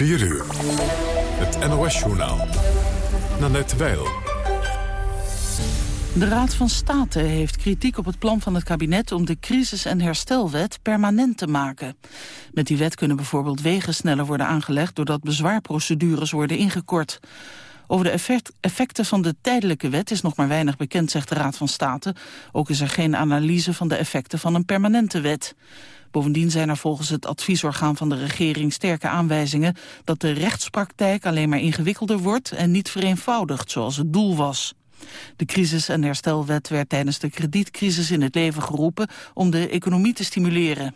4 uur. Het NOS-journaal. Nanette Weil. De Raad van State heeft kritiek op het plan van het kabinet om de crisis- en herstelwet permanent te maken. Met die wet kunnen bijvoorbeeld wegen sneller worden aangelegd doordat bezwaarprocedures worden ingekort. Over de effecten van de tijdelijke wet is nog maar weinig bekend, zegt de Raad van State. Ook is er geen analyse van de effecten van een permanente wet. Bovendien zijn er volgens het adviesorgaan van de regering sterke aanwijzingen dat de rechtspraktijk alleen maar ingewikkelder wordt en niet vereenvoudigd zoals het doel was. De crisis- en herstelwet werd tijdens de kredietcrisis in het leven geroepen om de economie te stimuleren.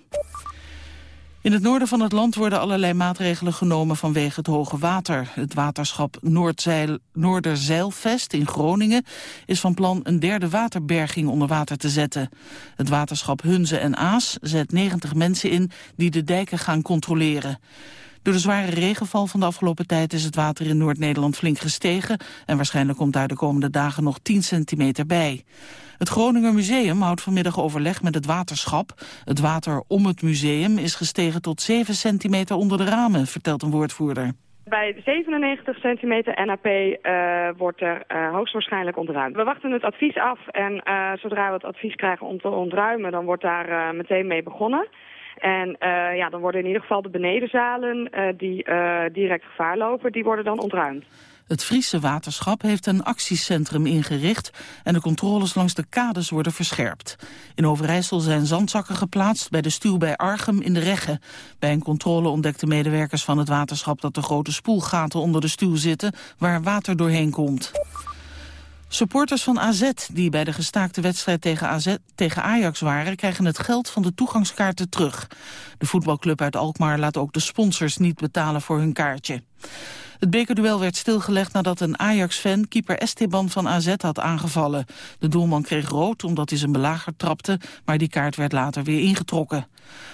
In het noorden van het land worden allerlei maatregelen genomen vanwege het hoge water. Het waterschap Noordzeil, Noorderzeilvest in Groningen is van plan een derde waterberging onder water te zetten. Het waterschap Hunze en Aas zet 90 mensen in die de dijken gaan controleren. Door de zware regenval van de afgelopen tijd is het water in Noord-Nederland flink gestegen en waarschijnlijk komt daar de komende dagen nog 10 centimeter bij. Het Groninger Museum houdt vanmiddag overleg met het waterschap. Het water om het museum is gestegen tot 7 centimeter onder de ramen, vertelt een woordvoerder. Bij 97 centimeter NAP uh, wordt er uh, hoogstwaarschijnlijk ontruimd. We wachten het advies af en uh, zodra we het advies krijgen om te ontruimen... dan wordt daar meteen mee begonnen. En ja, dan worden in ieder geval de benedenzalen die direct gevaar lopen... die worden dan ontruimd. Het Friese waterschap heeft een actiecentrum ingericht en de controles langs de kades worden verscherpt. In Overijssel zijn zandzakken geplaatst bij de stuw bij Archem in de Regge. Bij een controle ontdekten medewerkers van het waterschap dat er grote spoelgaten onder de stuw zitten waar water doorheen komt. Supporters van AZ die bij de gestaakte wedstrijd tegen, AZ, tegen Ajax waren... krijgen het geld van de toegangskaarten terug. De voetbalclub uit Alkmaar laat ook de sponsors niet betalen voor hun kaartje. Het bekerduel werd stilgelegd nadat een Ajax-fan keeper Esteban van AZ had aangevallen. De doelman kreeg rood omdat hij zijn belager trapte, maar die kaart werd later weer ingetrokken.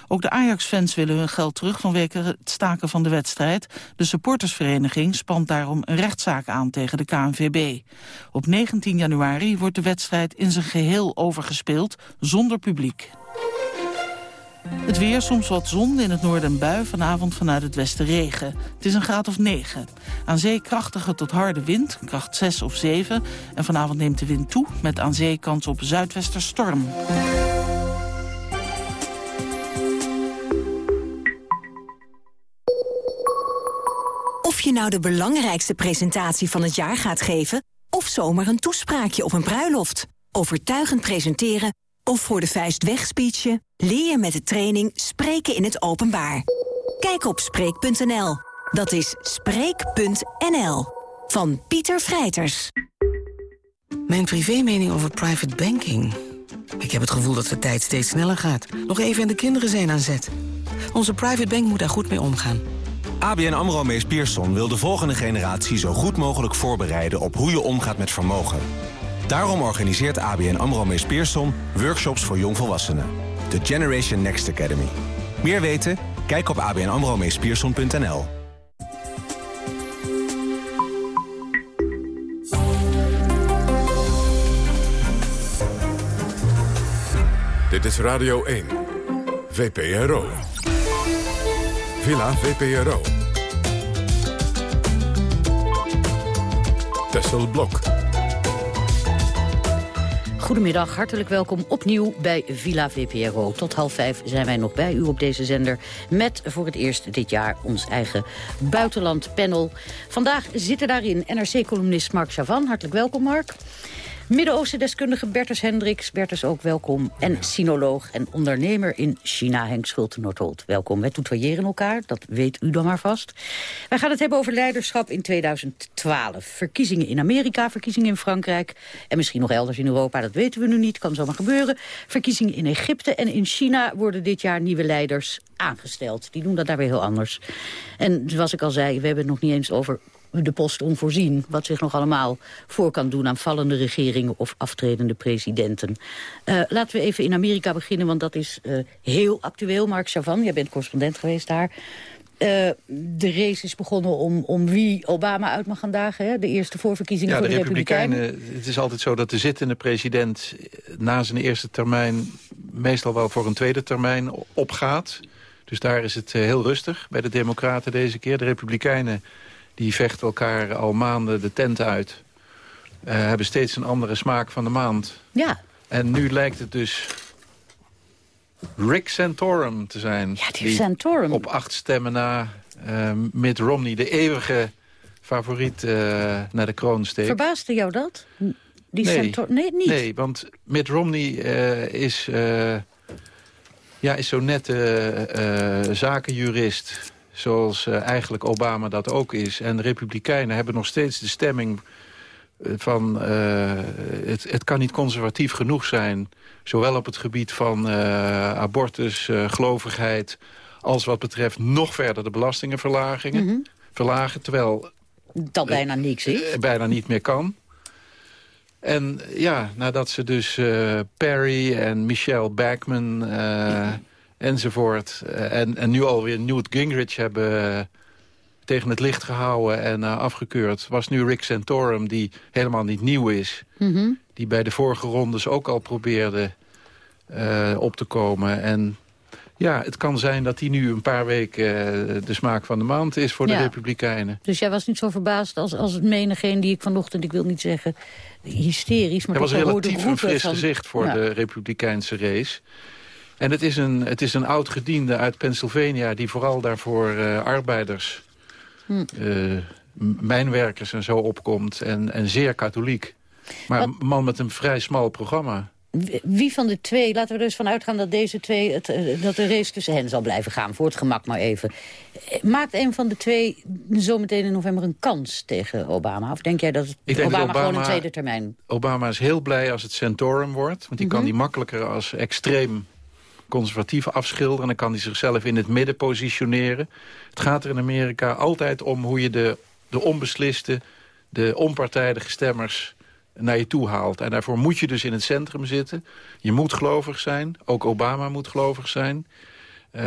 Ook de Ajax-fans willen hun geld terug vanwege het staken van de wedstrijd. De supportersvereniging spant daarom een rechtszaak aan tegen de KNVB. Op 19 januari wordt de wedstrijd in zijn geheel overgespeeld, zonder publiek. Het weer, soms wat zon, in het noorden bui, vanavond vanuit het westen regen. Het is een graad of 9. Aan zee krachtige tot harde wind, kracht 6 of 7. En vanavond neemt de wind toe, met aan zee kans op zuidwesterstorm. Of je nou de belangrijkste presentatie van het jaar gaat geven... of zomaar een toespraakje op een bruiloft. Overtuigend presenteren of voor de vuist wegspeechen... leer je met de training Spreken in het Openbaar. Kijk op Spreek.nl. Dat is Spreek.nl. Van Pieter Vrijters. Mijn privémening over private banking. Ik heb het gevoel dat de tijd steeds sneller gaat. Nog even en de kinderen zijn aan zet. Onze private bank moet daar goed mee omgaan. ABN AMRO Mees Pierson wil de volgende generatie zo goed mogelijk voorbereiden... op hoe je omgaat met vermogen. Daarom organiseert ABN AMRO Mees Pierson workshops voor jongvolwassenen. De Generation Next Academy. Meer weten? Kijk op abnamromeespierson.nl. Dit is Radio 1. VPRO. Villa VPRO. Tessel Blok. Goedemiddag, hartelijk welkom opnieuw bij Villa VPRO. Tot half vijf zijn wij nog bij u op deze zender... met voor het eerst dit jaar ons eigen buitenlandpanel. Vandaag zitten daarin NRC-columnist Mark Chavan. Hartelijk welkom, Mark. Midden-Oosten-deskundige Bertus Hendricks. Bertus ook welkom. En sinoloog en ondernemer in China, Henk Schulte-Noordholt. Welkom. Wij tutoyeren elkaar, dat weet u dan maar vast. Wij gaan het hebben over leiderschap in 2012. Verkiezingen in Amerika, verkiezingen in Frankrijk... en misschien nog elders in Europa, dat weten we nu niet, kan zomaar gebeuren. Verkiezingen in Egypte en in China worden dit jaar nieuwe leiders aangesteld. Die doen dat daar weer heel anders. En zoals ik al zei, we hebben het nog niet eens over de post onvoorzien. Wat zich nog allemaal voor kan doen aan vallende regeringen of aftredende presidenten. Uh, laten we even in Amerika beginnen, want dat is uh, heel actueel. Mark Chavan, jij bent correspondent geweest daar. Uh, de race is begonnen om, om wie Obama uit mag gaan dagen. Hè? De eerste voorverkiezingen ja, voor de, de Republikeinen. Republikeinen. Het is altijd zo dat de zittende president na zijn eerste termijn... meestal wel voor een tweede termijn opgaat. Dus daar is het heel rustig bij de democraten deze keer. De republikeinen die vechten elkaar al maanden de tent uit. hebben steeds een andere smaak van de maand. Ja. En nu lijkt het dus Rick Santorum te zijn. Ja, die, Santorum. Op acht stemmen na uh, Mitt Romney, de eeuwige favoriet uh, naar de kroon steekt. Verbaasde jou dat? Die nee, Santorum? Nee, niet. Nee, want Mitt Romney uh, is, ja, is zo'n nette zakenjurist... zoals eigenlijk Obama dat ook is. En de Republikeinen hebben nog steeds de stemming van... het, het kan niet conservatief genoeg zijn Zowel op het gebied van uh, abortus, uh, gelovigheid... als wat betreft nog verder de belastingenverlagingen. Mm verlagen, terwijl... Dat bijna niks is. bijna niet meer kan. En ja, nadat ze dus Perry en Michelle Bachman enzovoort... en, en nu alweer Newt Gingrich hebben tegen het licht gehouden en afgekeurd... was nu Rick Santorum, die helemaal niet nieuw is... Mm die bij de vorige rondes ook al probeerde uh, op te komen. En ja, het kan zijn dat hij nu een paar weken uh, de smaak van de maand is voor de Republikeinen. Dus jij was niet zo verbaasd als, als het menigeen die ik vanochtend, ik wil niet zeggen hysterisch, maar Hij was relatief een fris van... gezicht voor ja. de Republikeinse race. En het is, een, het is een oud gediende uit Pennsylvania die vooral daarvoor uh, arbeiders, hm. mijnwerkers en zo opkomt. En, en zeer katholiek. Maar een man met een vrij smal programma. Wie van de twee, laten we er dus van uitgaan dat deze twee, het, eh, dat de race tussen hen zal blijven gaan, voor het gemak maar even. Eh, maakt een van de twee zometeen in november een kans tegen Obama? Of denk jij dat, Obama, denk dat Obama gewoon een tweede termijn... Obama is heel blij als het Santorum wordt, want die kan Mhm. die makkelijker als extreem conservatief afschilderen. En dan kan hij zichzelf in het midden positioneren. Het gaat er in Amerika altijd om hoe je de, de onbesliste, de onpartijdige stemmers naar je toe haalt. En daarvoor moet je dus in het centrum zitten. Je moet gelovig zijn. Ook Obama moet gelovig zijn. Uh,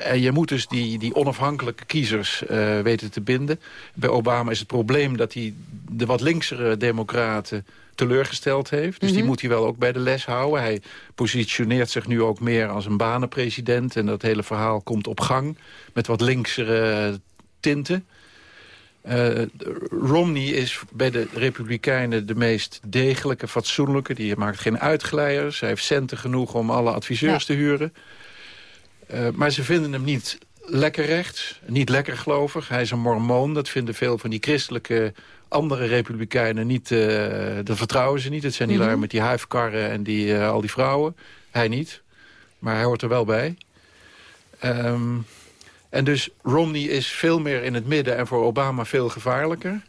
en je moet dus die, die onafhankelijke kiezers uh, weten te binden. Bij Obama is het probleem dat hij de wat linksere democraten teleurgesteld heeft. Dus die moet hij wel ook bij de les houden. Hij positioneert zich nu ook meer als een banenpresident. En dat hele verhaal komt op gang met wat linksere tinten. Uh, Romney is bij de Republikeinen de meest degelijke, fatsoenlijke. Die maakt geen uitglijers. Hij heeft centen genoeg om alle adviseurs ja. te huren. Uh, maar ze vinden hem niet lekker rechts, niet lekker gelovig. Hij is een mormoon. Dat vinden veel van die christelijke andere Republikeinen niet. Uh, dat vertrouwen ze niet. Het zijn die mm -hmm. lui met die huifkarren en die, al die vrouwen. Hij niet. Maar hij hoort er wel bij. Um, en dus Romney is veel meer in het midden en voor Obama veel gevaarlijker.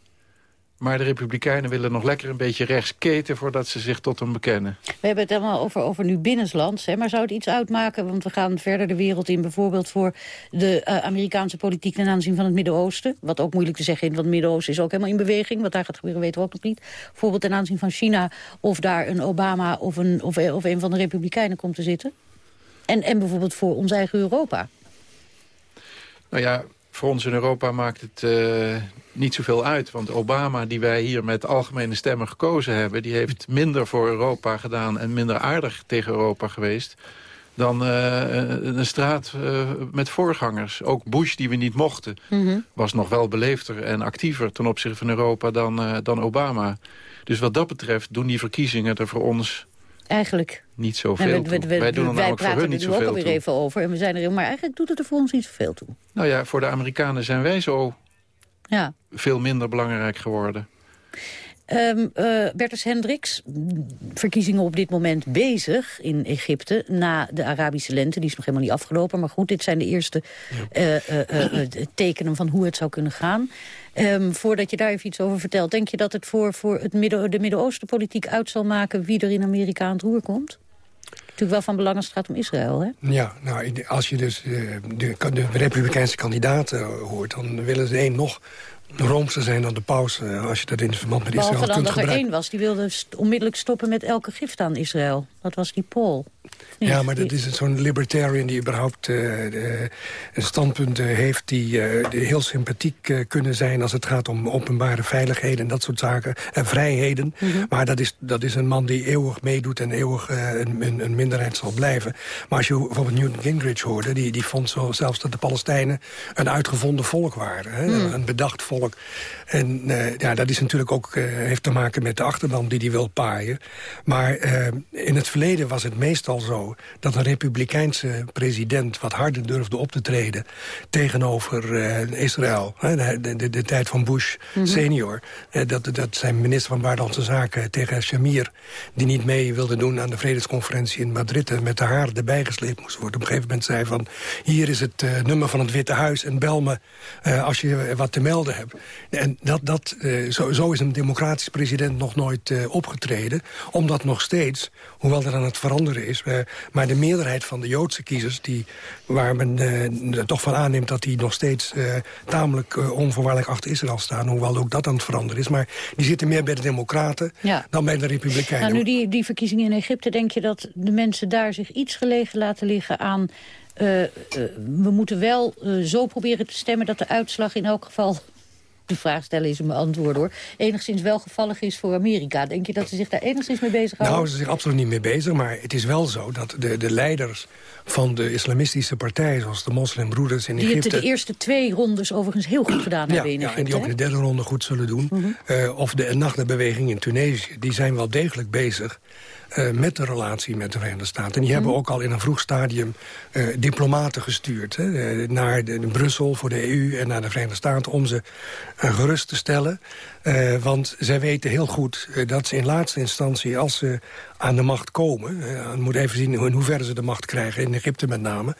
Maar de Republikeinen willen nog lekker een beetje rechts keten... voordat ze zich tot hem bekennen. We hebben het allemaal over, over nu binnenlands. Hè, maar zou het iets uitmaken? Want we gaan verder de wereld in. Bijvoorbeeld voor de uh, Amerikaanse politiek ten aanzien van het Midden-Oosten. Wat ook moeilijk te zeggen is, want het Midden-Oosten is ook helemaal in beweging. Wat daar gaat gebeuren weten we ook nog niet. Bijvoorbeeld ten aanzien van China. Of daar een Obama of een, of, of een van de Republikeinen komt te zitten. En, en bijvoorbeeld voor ons eigen Europa. Nou ja, voor ons in Europa maakt het uh, niet zoveel uit. Want Obama, die wij hier met algemene stemmen gekozen hebben... die heeft minder voor Europa gedaan en minder aardig tegen Europa geweest... dan uh, een straat uh, met voorgangers. Ook Bush, die we niet mochten, mm -hmm. was nog wel beleefder en actiever... ten opzichte van Europa dan, dan Obama. Dus wat dat betreft doen die verkiezingen er voor ons eigenlijk niet zoveel we, we, we, Wij doen er wij niet er nu ook alweer toe. even over. En we zijn er, maar eigenlijk doet het er voor ons niet zoveel toe. Nou ja, voor de Amerikanen zijn wij zo ja. veel minder belangrijk geworden. Um, uh, Bertus Hendricks, verkiezingen op dit moment bezig in Egypte... na de Arabische lente, die is nog helemaal niet afgelopen. Maar goed, dit zijn de eerste uh, uh, tekenen van hoe het zou kunnen gaan. Um, voordat je daar even iets over vertelt... denk je dat het voor, voor het Midden, de Midden-Oosten-politiek uit zal maken... wie er in Amerika aan het roer komt? Natuurlijk wel van belang als het gaat om Israël, hè? Ja, nou, als je dus de, de, de republikeinse kandidaten hoort... dan willen de een nog roomser zijn dan de paus, eh, als je dat in verband met Israël Behalve dan kunt dat er gebruiken. één was, die wilde st- onmiddellijk stoppen met elke gift aan Israël. Dat was die Paul. Ja, maar dat die- is zo'n libertarian die überhaupt de- een standpunt eh, heeft... die eh, die heel sympathiek kunnen zijn als het gaat om openbare veiligheden... en dat soort zaken, en vrijheden. Mhm. Maar dat is, dat is een man die eeuwig meedoet en eeuwig een, een, minderheid zal blijven. Maar als je bijvoorbeeld Newton Gingrich hoorde... die, die vond zo zelfs dat de Palestijnen een uitgevonden volk waren. Hè? Mhm. Een bedacht volk. En ja, dat is natuurlijk ook, heeft te maken met de achterban die hij wil paaien. Maar in het verleden was het meestal zo... dat een republikeinse president wat harder durfde op te treden... tegenover eh, Israël. Hè, de, de, de tijd van Bush Mhm. senior. Eh, dat, dat zijn minister van Buitenlandse Zaken tegen Shamir... die niet mee wilde doen aan de vredesconferentie in Madrid... en met de haar erbij gesleept moest worden. Op een gegeven moment zei van... hier is het eh, nummer van het Witte Huis en bel me als je wat te melden hebt. En dat, dat, zo, zo is een democratisch president nog nooit opgetreden. Omdat nog steeds, hoewel aan het veranderen is... eh, maar de meerderheid van de Joodse kiezers... Die, waar men eh, er toch van aanneemt dat die nog steeds eh, tamelijk eh, onvoorwaardelijk achter Israël staan... hoewel ook dat aan het veranderen is. Maar die zitten meer bij de democraten Ja. dan bij de republikeinen. Nou, nu die, die verkiezingen in Egypte, denk je dat de mensen daar zich iets gelegen laten liggen aan... eh, eh, we moeten wel eh, zo proberen te stemmen dat de uitslag in elk geval... De vraag stellen is een antwoord hoor. Enigszins welgevallig is voor Amerika. Denk je dat ze zich daar enigszins mee bezighouden? Nou, ze zijn absoluut niet mee bezig, maar het is wel zo dat de, de leiders van de islamistische partijen, zoals de moslimbroeders in die Egypte... de eerste twee rondes overigens heel goed gedaan ja, hebben in ja, Egypte. en die ook in de derde ronde goed zullen doen. Mhm. Eh, of de Ennahda-beweging in Tunesië, die zijn wel degelijk bezig... eh, met de relatie met de Verenigde Staten. En die hebben Mhm. ook al in een vroeg stadium eh, diplomaten gestuurd... Hè, eh, naar de, Brussel voor de EU en naar de Verenigde Staten... om ze gerust te stellen. Want zij weten heel goed dat ze in laatste instantie... als ze aan de macht komen... moeten even zien in hoeverre ze de macht krijgen... in Egypte met name...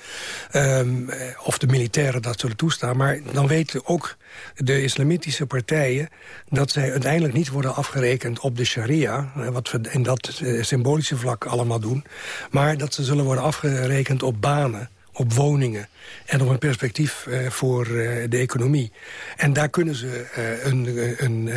ehm, eh, of de militairen dat zullen toestaan. Maar dan weten ook de islamitische partijen... dat zij uiteindelijk niet worden afgerekend op de sharia... wat we in dat eh, symbolische vlak allemaal doen... maar dat ze zullen worden afgerekend op banen op woningen en op een perspectief eh, voor eh, de economie. En daar kunnen ze een, een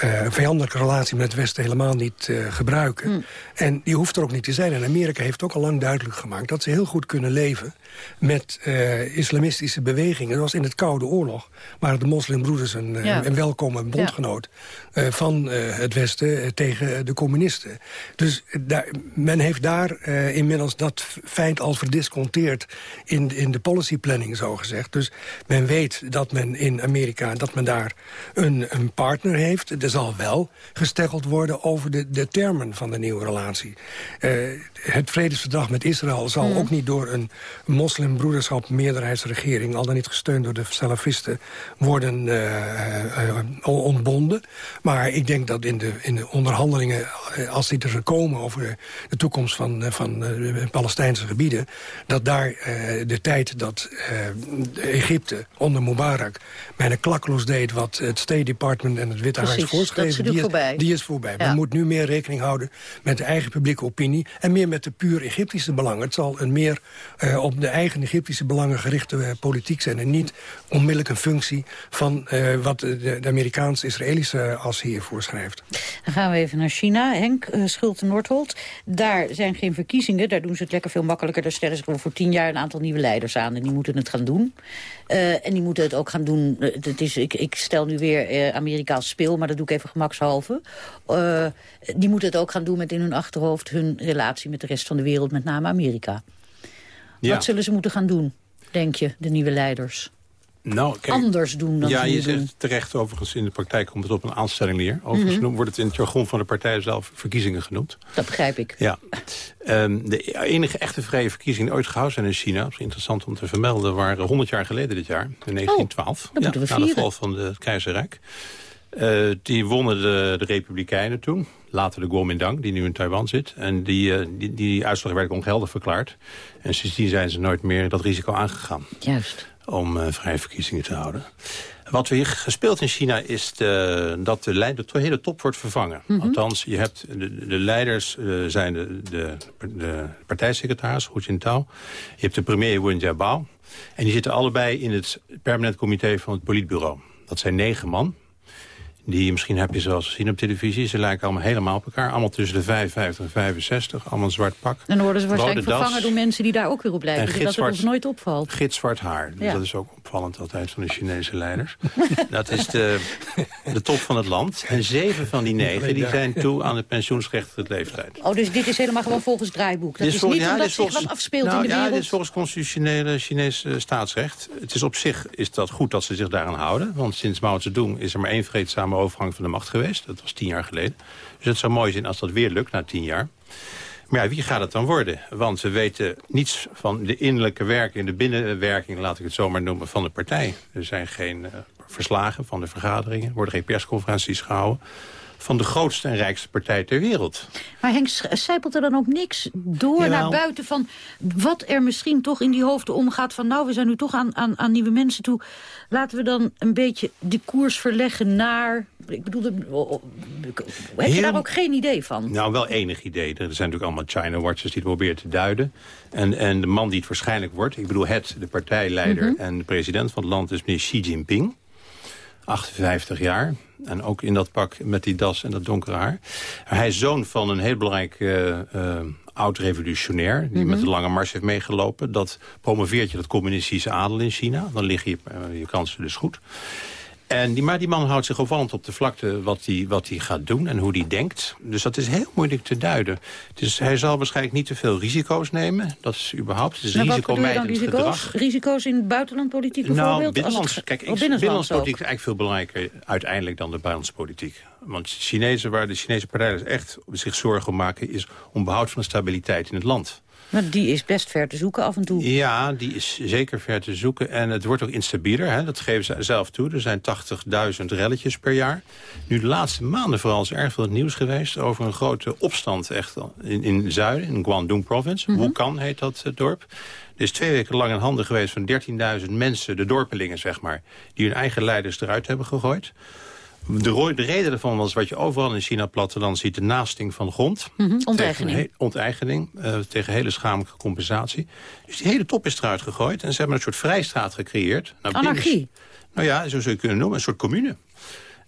eh, eh, vijandelijke relatie met het Westen helemaal niet eh, gebruiken. En die hoeft er ook niet te zijn. En Amerika heeft ook al lang duidelijk gemaakt dat ze heel goed kunnen leven met eh, islamistische bewegingen. Zoals in het Koude Oorlog waren de moslimbroeders een, Ja. een welkome bondgenoot van het Westen tegen de communisten. Dus daar, men heeft daar inmiddels dat feit al verdisconteerd in, in de policy planning, zo gezegd. Dus men weet dat men in Amerika, dat men daar een, een partner heeft. Er zal wel gesteggeld worden over de, de termen van de nieuwe relatie. Eh, het vredesverdrag met Israël zal Hmm. ook niet door een moslimbroederschap meerderheidsregering, al dan niet gesteund door de salafisten, worden eh, eh, ontbonden. Maar ik denk dat in de, in de onderhandelingen, als die er komen over de toekomst van, van de Palestijnse gebieden, dat daar de tijd dat Egypte onder Mubarak bijna klakloos deed wat het State Department en het Witte Huis Precies, voorschreven, die is, voorbij. die is voorbij. Ja. Men moet nu meer rekening houden met de eigen publieke opinie en meer met de puur Egyptische belangen. Het zal een meer eh, op de eigen Egyptische belangen gerichte eh, politiek zijn en niet onmiddellijk een functie van eh, wat de, de Amerikaans-Israëlische as hier voorschrijft. Dan gaan we even naar China. Henk uh, Schulte-Noordholt. Daar zijn geen verkiezingen. Daar doen ze het lekker veel makkelijker. Daar stellen ze gewoon voor tien jaar een aantal nieuwe leiders aan. En die moeten het gaan doen. Uh, en die moeten het ook gaan doen. Uh, het is, ik, ik stel nu weer uh, Amerikaans speel, maar dat doe ik even gemakshalve. Uh, die moeten het ook gaan doen met in hun achterhoofd hun relatie met de rest van de wereld, met name Amerika. Ja. Wat zullen ze moeten gaan doen, denk je, de nieuwe leiders? Nou, kijk, Anders doen dan Ja, je zegt doen. terecht, overigens in de praktijk komt het op een aanstelling neer. Overigens Mhm. wordt het in het jargon van de partij zelf verkiezingen genoemd. Dat begrijp ik. Ja. Um, de enige echte vrije verkiezingen ooit gehouden zijn in China... dat is interessant om te vermelden, waren 100 jaar geleden dit jaar, in 1912. Oh, dat moeten we na de val van het keizerrijk. Uh, die wonnen de, de Republikeinen toen. Later de Kuomintang, die nu in Taiwan zit. En die, uh, die, die uitslag werd ongeldig verklaard. En sindsdien zijn ze nooit meer dat risico aangegaan. Juist. Om uh, vrije verkiezingen te houden. Wat we hier gespeeld in China is de, dat de, leid, de hele top wordt vervangen. Mhm. Althans, je hebt de, de leiders uh, zijn de, de, de partijsecretaris, Hu Jintao. Je hebt de premier Wen Jiabao. En die zitten allebei in het permanent comité van het politbureau. Dat zijn negen man. Die, misschien heb je ze wel eens gezien op televisie. Ze lijken allemaal helemaal op elkaar. Allemaal tussen de 55 en 65. Allemaal een zwart pak. En dan worden ze waarschijnlijk das. vervangen door mensen die daar ook weer op lijken. En zodat het ons nooit opvalt. Gitzwart haar. Dus Ja. Dat is ook opvallend altijd van de Chinese leiders. dat is de, de top van het land. En zeven van die negen die zijn toe aan de pensioensgerechtigde leeftijd. Oh, dus dit is helemaal gewoon volgens draaiboek. Dat is, vol- niet ja, omdat dit is zich wat afspeelt nou, in de Ja, wereld. dit is volgens constitutionele Chinese staatsrecht. Het is op zich is dat goed dat ze zich daaraan houden. Want sinds Mao Zedong is er maar één vreedzame overgang van de macht geweest. Dat was tien jaar geleden. Dus het zou mooi zijn als dat weer lukt na tien jaar. Maar ja, wie gaat het dan worden? Want we weten niets van de innerlijke werking, de binnenwerking, laat ik het zo maar noemen, van de partij. Er zijn geen eh, verslagen van de vergaderingen, er worden geen persconferenties gehouden. Van de grootste en rijkste partij ter wereld. Maar Henk, zijpelt er dan ook niks door Jawel. naar buiten van wat er misschien toch in die hoofden omgaat van nou, we zijn nu toch aan, aan, aan nieuwe mensen toe. Laten we dan een beetje de koers verleggen naar... Ik bedoel, heb je Heel- daar ook geen idee van? Nou, wel enig idee. Er zijn natuurlijk allemaal China-watchers die het proberen te duiden. En, en de man die het waarschijnlijk wordt... ik bedoel het, de partijleider Mhm. en de president van het land... is meneer Xi Jinping. 58 jaar. En ook in dat pak met die das en dat donkere haar. Hij is zoon van een heel belangrijk eh, eh, oud-revolutionair... die met de lange mars heeft meegelopen. Dat promoveert je dat communistische adel in China. Dan liggen je, eh, je kansen dus goed. En die, maar die man houdt zich opvallend op de vlakte wat hij wat hij gaat doen en hoe hij denkt. Dus dat is heel moeilijk te duiden. Dus hij zal waarschijnlijk niet te veel risico's nemen. Dat is überhaupt, Nou, risicomijdend risico's? gedrag. Risico's in buitenlandpolitiek bijvoorbeeld? Nou, binnenlands, het- kijk, ik, binnenlands binnenlands ook. politiek is eigenlijk veel belangrijker uiteindelijk dan de buitenlandspolitiek. Want Chinezen, waar de Chinese partijen echt zich zorgen om maken... is om behoud van de stabiliteit in het land. Maar die is best ver te zoeken af en toe. Ja, die is zeker ver te zoeken. En het wordt ook instabieler, hè? dat geven ze zelf toe. Er zijn 80.000 relletjes per jaar. Nu de laatste maanden vooral is er erg veel nieuws geweest... over een grote opstand echt in, in het zuiden, in Guangdong province. Mhm. Wukan heet dat eh, dorp. Er is twee weken lang in handen geweest van 13.000 mensen... de dorpelingen, zeg maar, die hun eigen leiders eruit hebben gegooid. De, de reden daarvan was wat je overal in China platteland ziet... de naasting van grond. Mhm, Tegen onteigening. he- onteigening, eh, tegen hele schamelijke compensatie. Dus die hele top is eruit gegooid. En ze hebben een soort vrijstaat gecreëerd. Nou, binnen- Anarchie. Nou ja, zo zou je kunnen noemen. Een soort commune.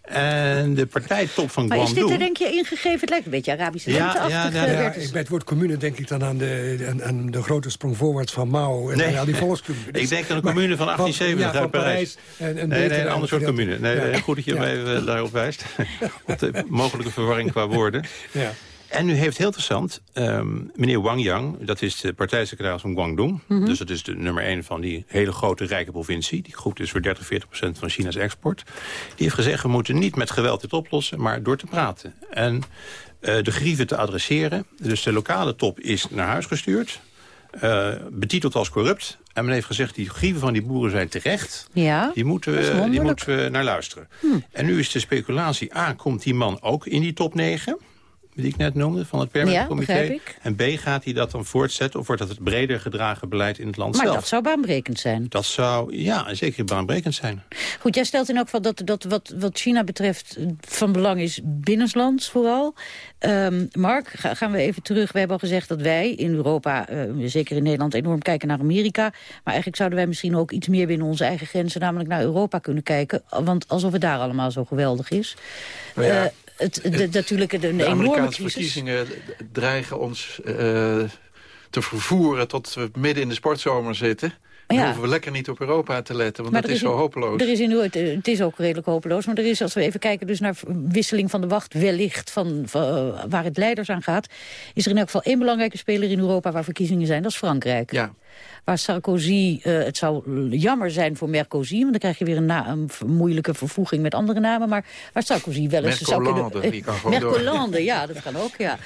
En de partijtop van Maar is dit er denk je ingegeven? Het lijkt een beetje Arabische Ja, ja, eh, ja, ik, bij het woord commune denk ik dan aan de, aan, aan de grote sprong voorwaarts van Mao en Nee. aan al die volkscommunes. Ik denk aan de commune van Maar- 1870 ja, uit Parijs. En, en Nee, een ander soort commune. Nee, Ja. nee, goed dat je Ja. mij even daarop wijst. Op de mogelijke verwarring qua woorden. Ja. En nu heeft heel interessant, ehm, meneer Wang Yang... dat is de partijsecretaris van Guangdong. Mhm. Dus dat is de nummer één van die hele grote rijke provincie. Die goed is voor 30, 40 procent van China's export. Die heeft gezegd, we moeten niet met geweld dit oplossen... maar door te praten. En eh, de grieven te adresseren. Dus de lokale top is naar huis gestuurd. eh, betiteld als corrupt. En men heeft gezegd, die grieven van die boeren zijn terecht. Ja, Die moeten, we, die moeten we naar luisteren. En nu is de speculatie, A, komt die man ook in die top 9... die ik net noemde, van het permanent Ja, comité. En B, gaat hij dat dan voortzetten... of wordt dat het breder gedragen beleid in het land maar zelf? dat zou baanbrekend zijn. Dat zou, ja, zeker baanbrekend zijn. Goed, jij stelt in elk geval dat, dat wat, wat China betreft van belang is binnenlands vooral. Ehm, Mark, ga- gaan we even terug. We hebben al gezegd dat wij in Europa, eh, zeker in Nederland, enorm kijken naar Amerika. Maar eigenlijk zouden wij misschien ook iets meer binnen onze eigen grenzen, namelijk naar Europa kunnen kijken. Want alsof het daar allemaal zo geweldig is. Nou ja, Eh, het, de, natuurlijk een De enorme Amerikaanse crisis. verkiezingen dreigen ons eh, te vervoeren tot we midden in de sportzomer zitten. Dan Ja. hoeven we lekker niet op Europa te letten, want Maar dat is zo hopeloos. Er is in, het, het is ook redelijk hopeloos, maar er is, als we even kijken dus naar wisseling van de wacht, wellicht van, van, waar het leiders aan gaat, is er in elk geval één belangrijke speler in Europa waar verkiezingen zijn, dat is Frankrijk. Ja, Waar Sarkozy, eh, het zou jammer zijn voor Mercosi, want dan krijg je weer een, moeilijke vervoeging met andere namen, maar waar Sarkozy wel eens zou kunnen... door. Mercolande, ja, dat kan ook, ja.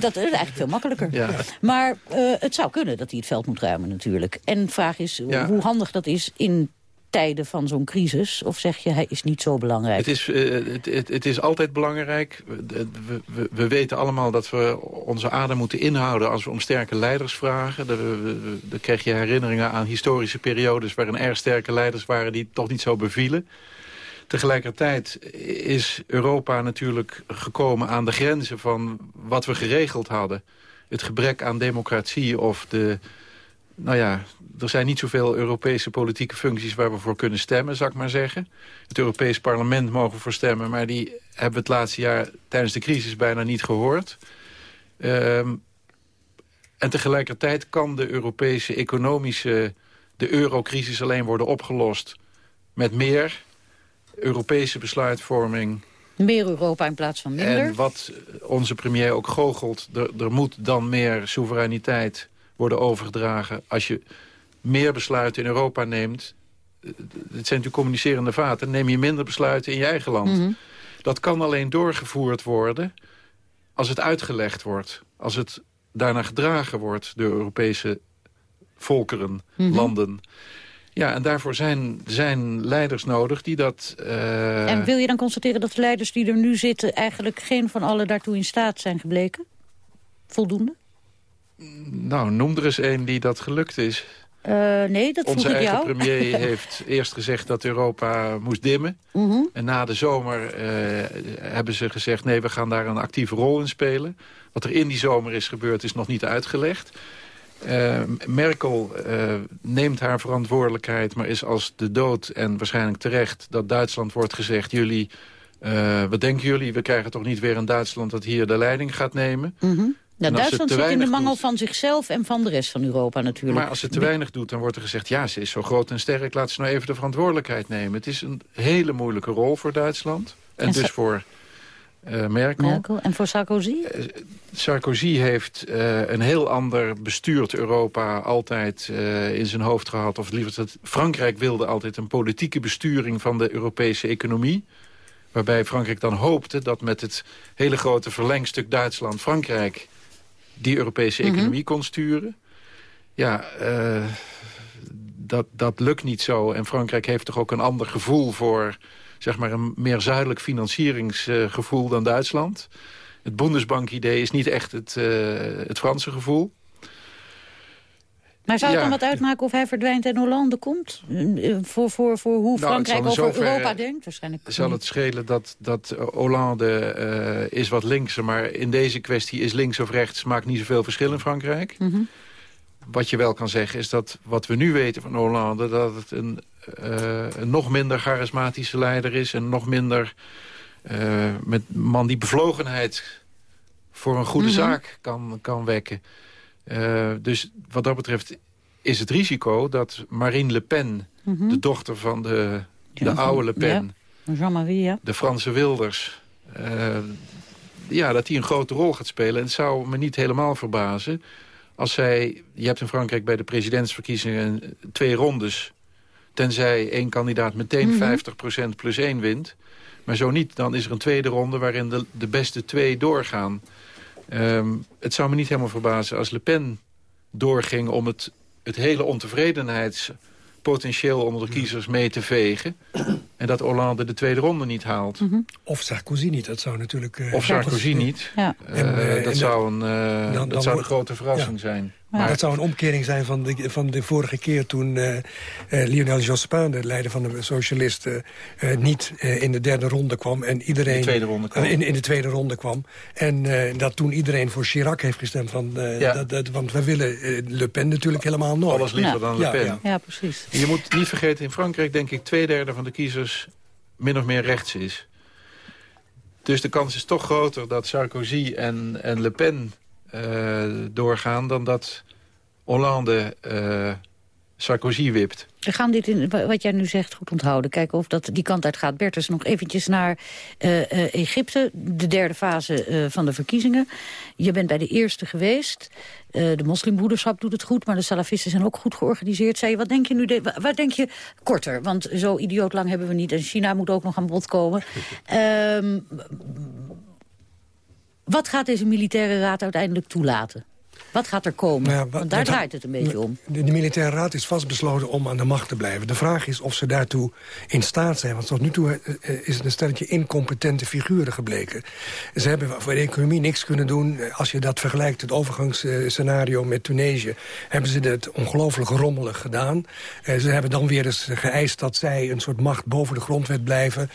Dat is eigenlijk veel makkelijker. Ja. Maar eh, het zou kunnen dat hij het veld moet ruimen natuurlijk. En de vraag is Ja. hoe handig dat is in tijden van zo'n crisis? Of zeg je, hij is niet zo belangrijk? Het is, eh, het, het, is altijd belangrijk. We, we, we weten allemaal dat we onze adem moeten inhouden... als we om sterke leiders vragen. Daar krijg je herinneringen aan historische periodes... waarin erg sterke leiders waren die toch niet zo bevielen. Tegelijkertijd is Europa natuurlijk gekomen aan de grenzen... van wat we geregeld hadden. Het gebrek aan democratie of de nou ja, er zijn niet zoveel Europese politieke functies waar we voor kunnen stemmen, zou ik maar zeggen. Het Europees parlement mogen we voor stemmen, maar die hebben we het laatste jaar tijdens de crisis bijna niet gehoord. Ehm, en tegelijkertijd kan de Europese economische, de eurocrisis alleen worden opgelost met meer Europese besluitvorming. Meer Europa in plaats van minder. En wat onze premier ook goochelt, er, er moet dan meer soevereiniteit worden overgedragen. Als je meer besluiten in Europa neemt... het zijn natuurlijk communicerende vaten... neem je minder besluiten in je eigen land. Mhm. Dat kan alleen doorgevoerd worden als het uitgelegd wordt. Als het daarna gedragen wordt door Europese volkeren, Mhm. landen. Ja, en daarvoor zijn, zijn leiders nodig die dat... eh, En wil je dan constateren dat de leiders die er nu zitten... eigenlijk geen van allen daartoe in staat zijn gebleken? Voldoende? Nou, noem er eens een die dat gelukt is. Eh, nee, dat Onze eigen jou. premier heeft eerst gezegd dat Europa moest dimmen. Mhm. En na de zomer eh, hebben ze gezegd... nee, we gaan daar een actieve rol in spelen. Wat er in die zomer is gebeurd is nog niet uitgelegd. Eh, Merkel neemt haar verantwoordelijkheid... maar is als de dood en waarschijnlijk terecht... dat Duitsland wordt gezegd... jullie, eh, wat denken jullie? We krijgen toch niet weer een Duitsland... dat hier de leiding gaat nemen? Mhm. Nou, Duitsland zit in de mangel doet- van zichzelf en van de rest van Europa natuurlijk. Maar als ze te weinig doet, dan wordt er gezegd... ja, ze is zo groot en sterk, laat ze nou even de verantwoordelijkheid nemen. Het is een hele moeilijke rol voor Duitsland. En, En dus voor eh, Merkel. Merkel. En voor Sarkozy? Sarkozy heeft eh, een heel ander bestuurd Europa altijd eh, in zijn hoofd gehad. Of liever, dat Frankrijk wilde altijd een politieke besturing van de Europese economie. Waarbij Frankrijk dan hoopte dat met het hele grote verlengstuk Duitsland-Frankrijk... die Europese Mhm. economie kon sturen. Ja, eh, dat, dat lukt niet zo. En Frankrijk heeft toch ook een ander gevoel voor... zeg maar een meer zuidelijk financieringsgevoel dan Duitsland. Het Bundesbank-idee is niet echt het, eh, het Franse gevoel. Maar zou het Ja. dan wat uitmaken of hij verdwijnt en Hollande komt? Eh, Voor, voor, voor hoe Nou, Frankrijk over Europa denkt? Waarschijnlijk Zal niet. het schelen dat, dat Hollande eh, is wat linkser... maar in deze kwestie is links of rechts... maakt niet zoveel verschil in Frankrijk. Mhm. Wat je wel kan zeggen is dat wat we nu weten van Hollande... dat het een, eh, een nog minder charismatische leider is... en nog minder eh, met man die bevlogenheid voor een goede Mhm. zaak kan, kan wekken. Eh, dus wat dat betreft is het risico dat Marine Le Pen... Mhm. de dochter van de, de oude Le Pen ja. de Franse Wilders... eh, ja, dat die een grote rol gaat spelen. En het zou me niet helemaal verbazen als zij... Je hebt in Frankrijk bij de presidentsverkiezingen twee rondes. Tenzij één kandidaat meteen Mhm. 50% plus één wint. Maar zo niet, dan is er een tweede ronde... waarin de, de beste twee doorgaan. Ehm, het zou me niet helemaal verbazen als Le Pen doorging... om het, het hele ontevredenheidspotentieel onder de kiezers mee te vegen. En dat Hollande de tweede ronde niet haalt. Of Sarkozy niet, dat zou natuurlijk... eh, Of Sarkozy niet. Ja. Eh, En, eh, dat zou een, eh, dan- dat dan zou een grote verrassing ja. zijn. Maar dat zou een omkering zijn van de, van de vorige keer toen eh, eh, Lionel Jospin, de leider van de socialisten, eh, niet eh, in de derde ronde kwam. En iedereen, In de tweede ronde kwam. In, in de tweede ronde kwam. En eh, dat toen iedereen voor Chirac heeft gestemd. Van, eh, Ja. dat, dat, want we willen eh, Le Pen natuurlijk helemaal nooit. Alles liever Ja. dan Le Ja, Pen. ja. Ja, precies. Je moet niet vergeten, in Frankrijk denk ik twee derde van de kiezers min of meer rechts is. Dus de kans is toch groter dat Sarkozy en, en Le Pen eh, doorgaan... dan dat Hollande eh, Sarkozy wipt. We gaan dit, in, wa- wat jij nu zegt, goed onthouden. Kijken of dat die kant uit gaat. Bertus, nog eventjes naar eh, eh, Egypte. De derde fase eh, van de verkiezingen. Je bent bij de eerste geweest. De moslimbroederschap doet het goed, maar de salafisten zijn ook goed georganiseerd. Zei je, wat denk je nu? De, wa- waar denk je korter? Want zo idioot lang hebben we niet. En China moet ook nog aan bod komen. Ehm, wat gaat deze militaire raad uiteindelijk toelaten? Wat gaat er komen? Nou ja, Want daar draait het een beetje om. De, de militaire raad is vastbesloten om aan de macht te blijven. De vraag is of ze daartoe in staat zijn. Want tot nu toe eh, eh, is het een stelletje incompetente figuren gebleken. Ze hebben voor de economie niks kunnen doen. Eh, Als je dat vergelijkt, het overgangsscenario met Tunesië... hebben ze het ongelooflijk rommelig gedaan. Ze hebben dan weer eens geëist dat zij een soort macht boven de grondwet blijven.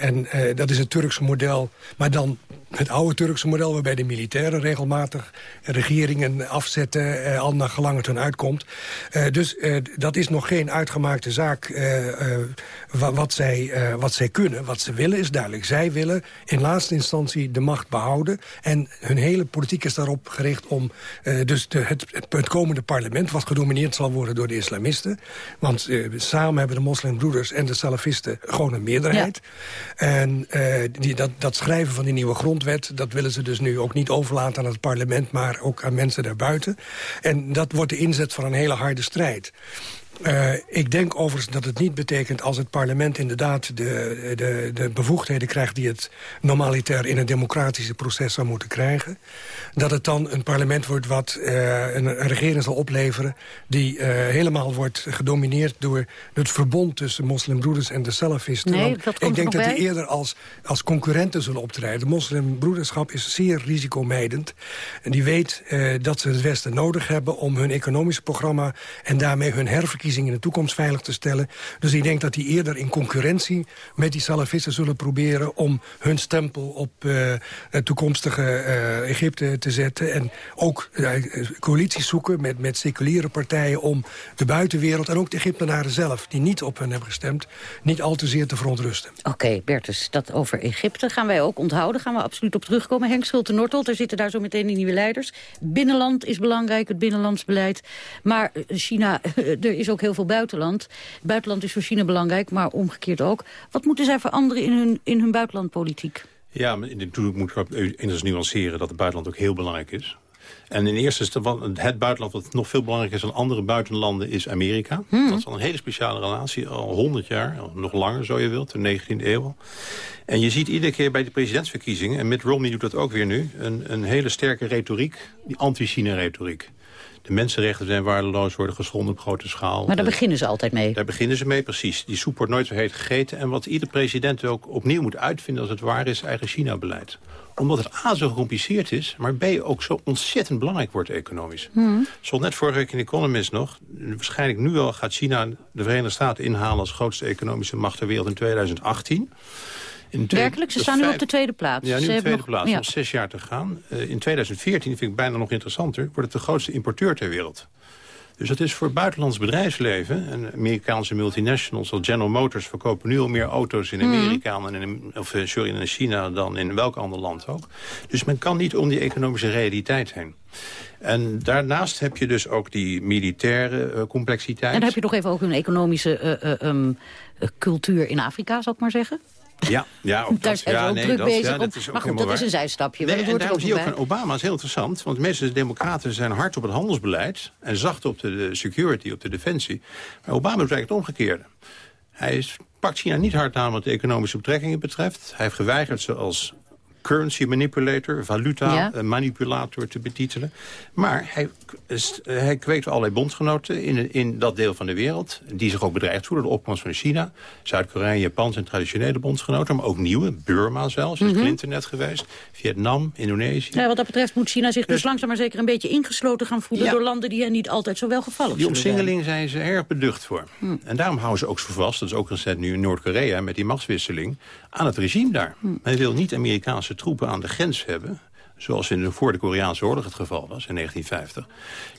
En dat is het Turkse model, maar dan het oude Turkse model... waarbij de militairen regelmatig regeringen afzetten... Eh, al naar gelang het hun uitkomt. Eh, dus eh, dat is nog geen uitgemaakte zaak eh, eh, wa- wat, zij, eh, wat zij kunnen. Wat ze willen is duidelijk. Zij willen in laatste instantie de macht behouden. En hun hele politiek is daarop gericht om eh, dus de, het, komende parlement... wat gedomineerd zal worden door de islamisten. Want eh, samen hebben de moslimbroeders en de salafisten gewoon een meerderheid. En eh, die, dat, dat schrijven van die nieuwe dat willen ze dus nu ook niet overlaten aan het parlement... maar ook aan mensen daarbuiten. En dat wordt de inzet van een hele harde strijd. Uh, ik denk overigens dat het niet betekent als het parlement inderdaad de, de, de bevoegdheden krijgt... die het normaliter in een democratische proces zou moeten krijgen... dat het dan een parlement wordt wat uh, een, een, regering zal opleveren... die uh, helemaal wordt gedomineerd door het verbond tussen moslimbroeders en de salafisten. Nee, ik denk dat die eerder als, als concurrenten zullen optreden. De moslimbroederschap is zeer risicomijdend. En die weet dat ze het Westen nodig hebben om hun economische programma... en daarmee hun herverkiezing in de toekomst veilig te stellen. Dus ik denk dat die eerder in concurrentie met die salafisten zullen proberen... om hun stempel op uh, het toekomstige uh, Egypte te zetten. En ook uh, coalities zoeken met, met seculiere partijen... om de buitenwereld en ook de Egyptenaren zelf... die niet op hen hebben gestemd, niet al te zeer te verontrusten. Oké, Bertus, dat over Egypte gaan wij ook onthouden. Gaan we absoluut op terugkomen. Henk Schulte-Nortelt, er zitten daar zo meteen de nieuwe leiders. Binnenland is belangrijk, het binnenlands beleid. Maar China, er is ook ook heel veel buitenland. Buitenland is voor China belangrijk, maar omgekeerd ook. Wat moeten zij veranderen in hun, in hun buitenlandpolitiek? Ja, natuurlijk moet ik enigszins nuanceren dat het buitenland ook heel belangrijk is. En in eerste instantie, het buitenland wat nog veel belangrijker is dan andere buitenlanden is Amerika. Hmm. Dat is al een hele speciale relatie, al 100 jaar, nog langer zo je wilt, de 19e eeuw. En je ziet iedere keer bij de presidentsverkiezingen, en Mitt Romney doet dat ook weer nu, een, een hele sterke retoriek, die anti-China-retoriek. De mensenrechten zijn waardeloos, worden geschonden op grote schaal. Maar daar beginnen ze altijd mee. Daar beginnen ze mee, precies. Die soep wordt nooit zo heet gegeten. En wat ieder president ook opnieuw moet uitvinden als het waar is... eigen China-beleid omdat het A zo gecompliceerd is, maar B ook zo ontzettend belangrijk wordt economisch. Hmm. Zoals net vorige week in Economist nog, waarschijnlijk nu al gaat China de Verenigde Staten inhalen als grootste economische macht ter wereld in 2018. In Werkelijk? Ze staan nu op de tweede plaats. Ja, nu op de tweede nog, plaats. Ja. Nog zes jaar te gaan. Uh, in 2014, vind ik bijna nog interessanter, wordt het de grootste importeur ter wereld. Dus dat is voor het buitenlands bedrijfsleven... en Amerikaanse multinationals zoals General Motors... verkopen nu al meer auto's in Amerika mm. en in, of, sorry, in China... dan in welk ander land ook. Dus men kan niet om die economische realiteit heen. En daarnaast heb je dus ook die militaire uh, complexiteit. En dan heb je nog even ook een economische uh, um, cultuur in Afrika, zal ik maar zeggen? Ja, ja ook Daar ja, ook nee, druk dat, bezig. ja, om, dat is ook maar goed, dat is een zijstapje. Nee, en daarom ook zie je ook bij. van Obama is heel interessant. Want de meeste democraten zijn hard op het handelsbeleid... en zacht op de, de security, op de defensie. Maar Obama doet eigenlijk het omgekeerde. Hij is, pakt China niet hard aan wat de economische betrekkingen betreft. Hij heeft geweigerd ze als currency manipulator, valuta Ja. eh, manipulator te betitelen. Maar hij, eh, hij kweekt allerlei bondgenoten in, in dat deel van de wereld... die zich ook bedreigd voelen, de opkomst van China. Zuid-Korea Japan zijn traditionele bondgenoten... maar ook nieuwe, Burma zelfs, is Clinton net geweest. Vietnam, Indonesië. Ja, wat dat betreft moet China zich dus, Dus- langzaam maar zeker een beetje ingesloten gaan voelen... Ja. door landen die hen niet altijd zo wel gevallen Die omsingeling zijn ze erg beducht voor. Hm. En daarom houden ze ook zo vast, dat is ook recent nu in Noord-Korea... met die machtswisseling, aan het regime daar. Hm. Men wil niet Amerikaanse troepen aan de grens hebben... zoals in de, voor de Koreaanse oorlog het geval was in 1950.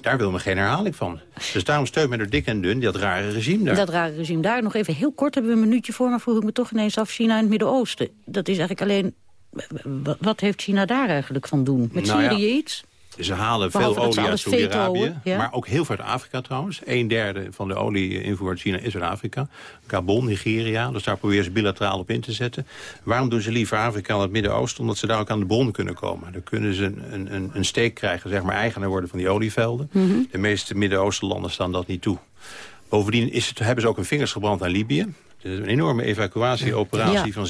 Daar wil men geen herhaling van. Dus daarom steunt men er dik en dun dat rare regime daar. Dat rare regime daar. Nog even heel kort hebben we een minuutje voor... maar vroeg ik me toch ineens af, China en het Midden-Oosten. Dat is eigenlijk alleen... Wat heeft China daar eigenlijk van doen? Met Nou ja, Syrië iets? Ze halen Behalve veel olie uit Saudi-Arabië, ja. maar ook heel veel uit Afrika trouwens. Een derde van de olie-invoer uit China is uit Afrika. Gabon, Nigeria, dus daar proberen ze bilateraal op in te zetten. Waarom doen ze liever Afrika en het Midden-Oosten? Omdat ze daar ook aan de bron kunnen komen. Dan kunnen ze een, een, een steek krijgen, zeg maar eigenaar worden van die olievelden. Mhm. De meeste Midden-Oostenlanden staan dat niet toe. Bovendien is het, hebben ze ook hun vingers gebrand aan Libië. Is een enorme evacuatieoperatie Ja. van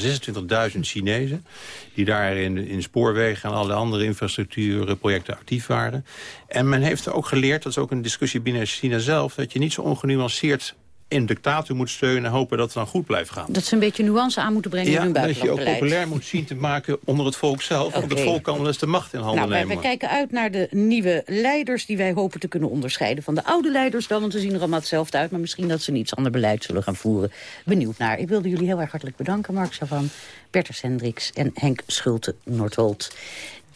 26.000 Chinezen... die daar in, in spoorwegen en alle andere infrastructuurprojecten actief waren. En men heeft ook geleerd, dat is ook een discussie binnen China zelf... dat je niet zo ongenuanceerd een dictator moet steunen en hopen dat het dan goed blijft gaan. Dat ze een beetje nuance aan moeten brengen in hun Ja, dat je ook buitenlandbeleid. populair moet zien te maken onder het volk zelf. Want Oké. het volk kan wel eens de macht in handen Nou, nemen. wij kijken uit naar de nieuwe leiders... die wij hopen te kunnen onderscheiden van de oude leiders dan. Want ze zien er allemaal hetzelfde uit. Maar misschien dat ze een iets ander beleid zullen gaan voeren. Benieuwd naar. Ik wilde jullie heel erg hartelijk bedanken. Mark Savan, Bertus Hendricks en Henk Schulte-Noordholt.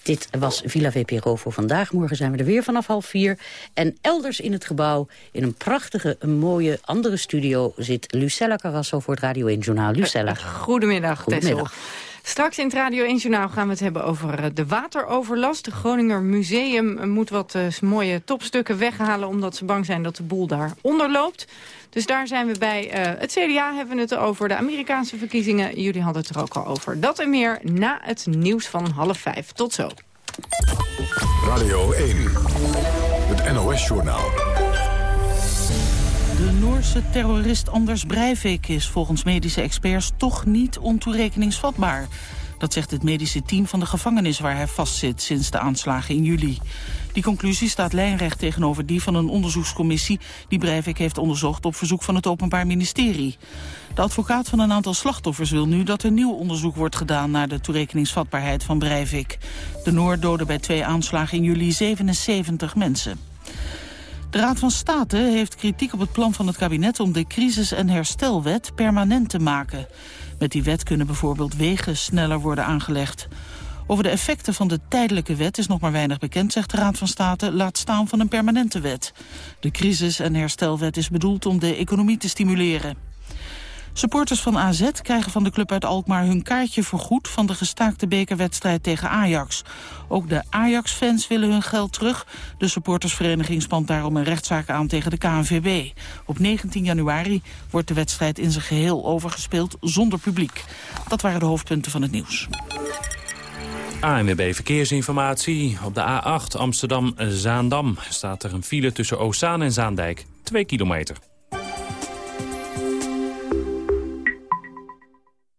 Dit was Villa VPRO voor vandaag. Morgen zijn we er weer vanaf half vier. En elders in het gebouw, in een prachtige, een mooie andere studio... zit Lucella Carrasso voor het Radio 1 Journaal. Lucella. Goedemiddag, Goedemiddag. Tessel. Straks in het Radio 1 Journaal gaan we het hebben over eh, de wateroverlast. De Groninger Museum moet wat eh, mooie topstukken weghalen... omdat ze bang zijn dat de boel daar onderloopt. Dus daar zijn we bij. eh, het CDA hebben we het over. De Amerikaanse verkiezingen, jullie hadden het er ook al over. Dat en meer na het nieuws van half vijf. Tot zo. Radio 1. Het NOS-journaal. De Noorse terrorist Anders Breivik is volgens medische experts toch niet ontoerekeningsvatbaar. Dat zegt het medische team van de gevangenis waar hij vastzit sinds de aanslagen in juli. Die conclusie staat lijnrecht tegenover die van een onderzoekscommissie die Breivik heeft onderzocht op verzoek van het Openbaar Ministerie. De advocaat van een aantal slachtoffers wil nu dat er nieuw onderzoek wordt gedaan naar de toerekeningsvatbaarheid van Breivik. De Noor doodde bij twee aanslagen in juli 77 mensen. De Raad van State heeft kritiek op het plan van het kabinet om de crisis- en herstelwet permanent te maken. Met die wet kunnen bijvoorbeeld wegen sneller worden aangelegd. Over de effecten van de tijdelijke wet is nog maar weinig bekend, zegt de Raad van State, laat staan van een permanente wet. De crisis- en herstelwet is bedoeld om de economie te stimuleren. Supporters van AZ krijgen van de club uit Alkmaar hun kaartje vergoed van de gestaakte bekerwedstrijd tegen Ajax. Ook de Ajax-fans willen hun geld terug. De supportersvereniging spant daarom een rechtszaak aan tegen de KNVB. Op 19 januari wordt de wedstrijd in zijn geheel overgespeeld zonder publiek. Dat waren de hoofdpunten van het nieuws. ANWB Verkeersinformatie. Op de A8 Amsterdam-Zaandam staat er een file tussen Oostzaan en Zaandijk. 2 kilometer.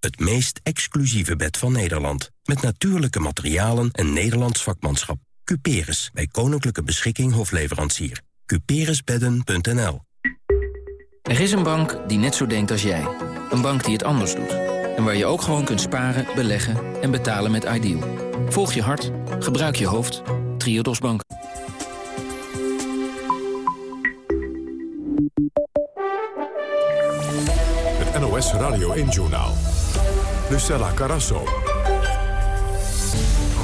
Het meest exclusieve bed van Nederland. Met natuurlijke materialen en Nederlands vakmanschap. Cuperus, bij Koninklijke Beschikking Hofleverancier. Cuperusbedden.nl Er is een bank die net zo denkt als jij. Een bank die het anders doet. En waar je ook gewoon kunt sparen, beleggen en betalen met Ideal. Volg je hart. Gebruik je hoofd. Triodos Bank. Het NOS Radio 1-journaal. Lucella Carasso.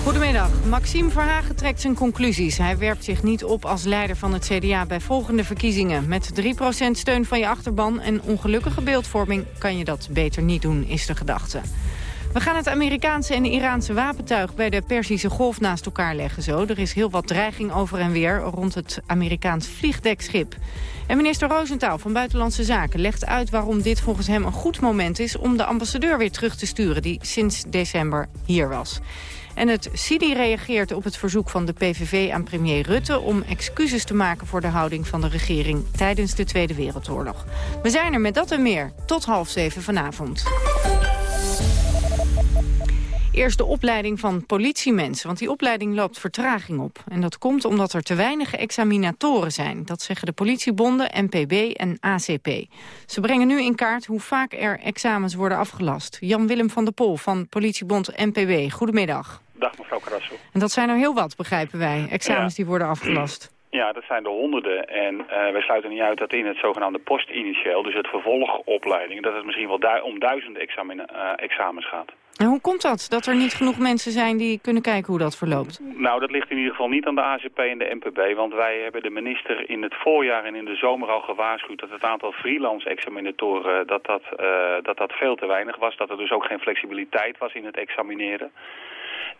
Goedemiddag. Maxime Verhagen trekt zijn conclusies. Hij werpt zich niet op als leider van het CDA bij volgende verkiezingen. Met 3% steun van je achterban en ongelukkige beeldvorming... kan je dat beter niet doen, is de gedachte. We gaan het Amerikaanse en Iraanse wapentuig bij de Perzische Golf naast elkaar leggen zo. Er is heel wat dreiging over en weer rond het Amerikaans vliegdekschip. En minister Roosentaal van Buitenlandse Zaken legt uit waarom dit volgens hem een goed moment is om de ambassadeur weer terug te sturen die sinds december hier was. En het CIDI reageert op het verzoek van de PVV aan premier Rutte... om excuses te maken voor de houding van de regering tijdens de Tweede Wereldoorlog. We zijn er met dat en meer. Tot half zeven vanavond. Eerst de opleiding van politiemensen, want die opleiding loopt vertraging op. En dat komt omdat er te weinig examinatoren zijn. Dat zeggen de politiebonden, NPB en ACP. Ze brengen nu in kaart hoe vaak er examens worden afgelast. Jan-Willem van der Pol van politiebond NPB, goedemiddag. Dag mevrouw Carasso. En dat zijn er heel wat, begrijpen wij, examens die worden afgelast. Ja, dat zijn er honderden. En uh, wij sluiten niet uit dat in het zogenaamde postinitieel, dus het vervolgopleiding, dat het misschien wel du om duizenden examen, uh, examens gaat. En hoe komt dat, dat er niet genoeg mensen zijn die kunnen kijken hoe dat verloopt? Nou, dat ligt in ieder geval niet aan de ACP en de NPB, want wij hebben de minister in het voorjaar en in de zomer al gewaarschuwd dat het aantal freelance examinatoren, dat dat, uh, dat dat veel te weinig was, dat er dus ook geen flexibiliteit was in het examineren.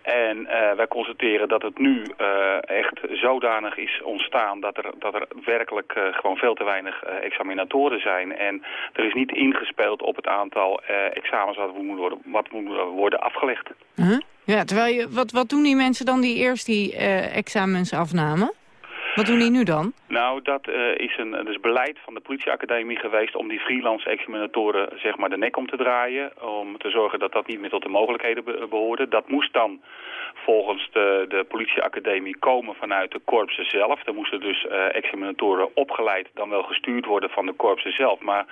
En eh, wij constateren dat het nu uh, echt zodanig is ontstaan dat er, dat er werkelijk uh, gewoon veel te weinig examinatoren zijn. En er is niet ingespeeld op het aantal examens wat moet worden, wat moet worden afgelegd. Ja, terwijl je, wat, wat doen die mensen dan die eerst die examens afnamen? Wat doen die nu dan? Nou, dat uh, is een dus beleid van de politieacademie geweest om die freelance examinatoren zeg maar de nek om te draaien. Om te zorgen dat dat niet meer tot de mogelijkheden be behoorde. Dat moest dan volgens de, de politieacademie komen vanuit de korpsen zelf. Er moesten dus uh, examinatoren opgeleid dan wel gestuurd worden van de korpsen zelf. Maar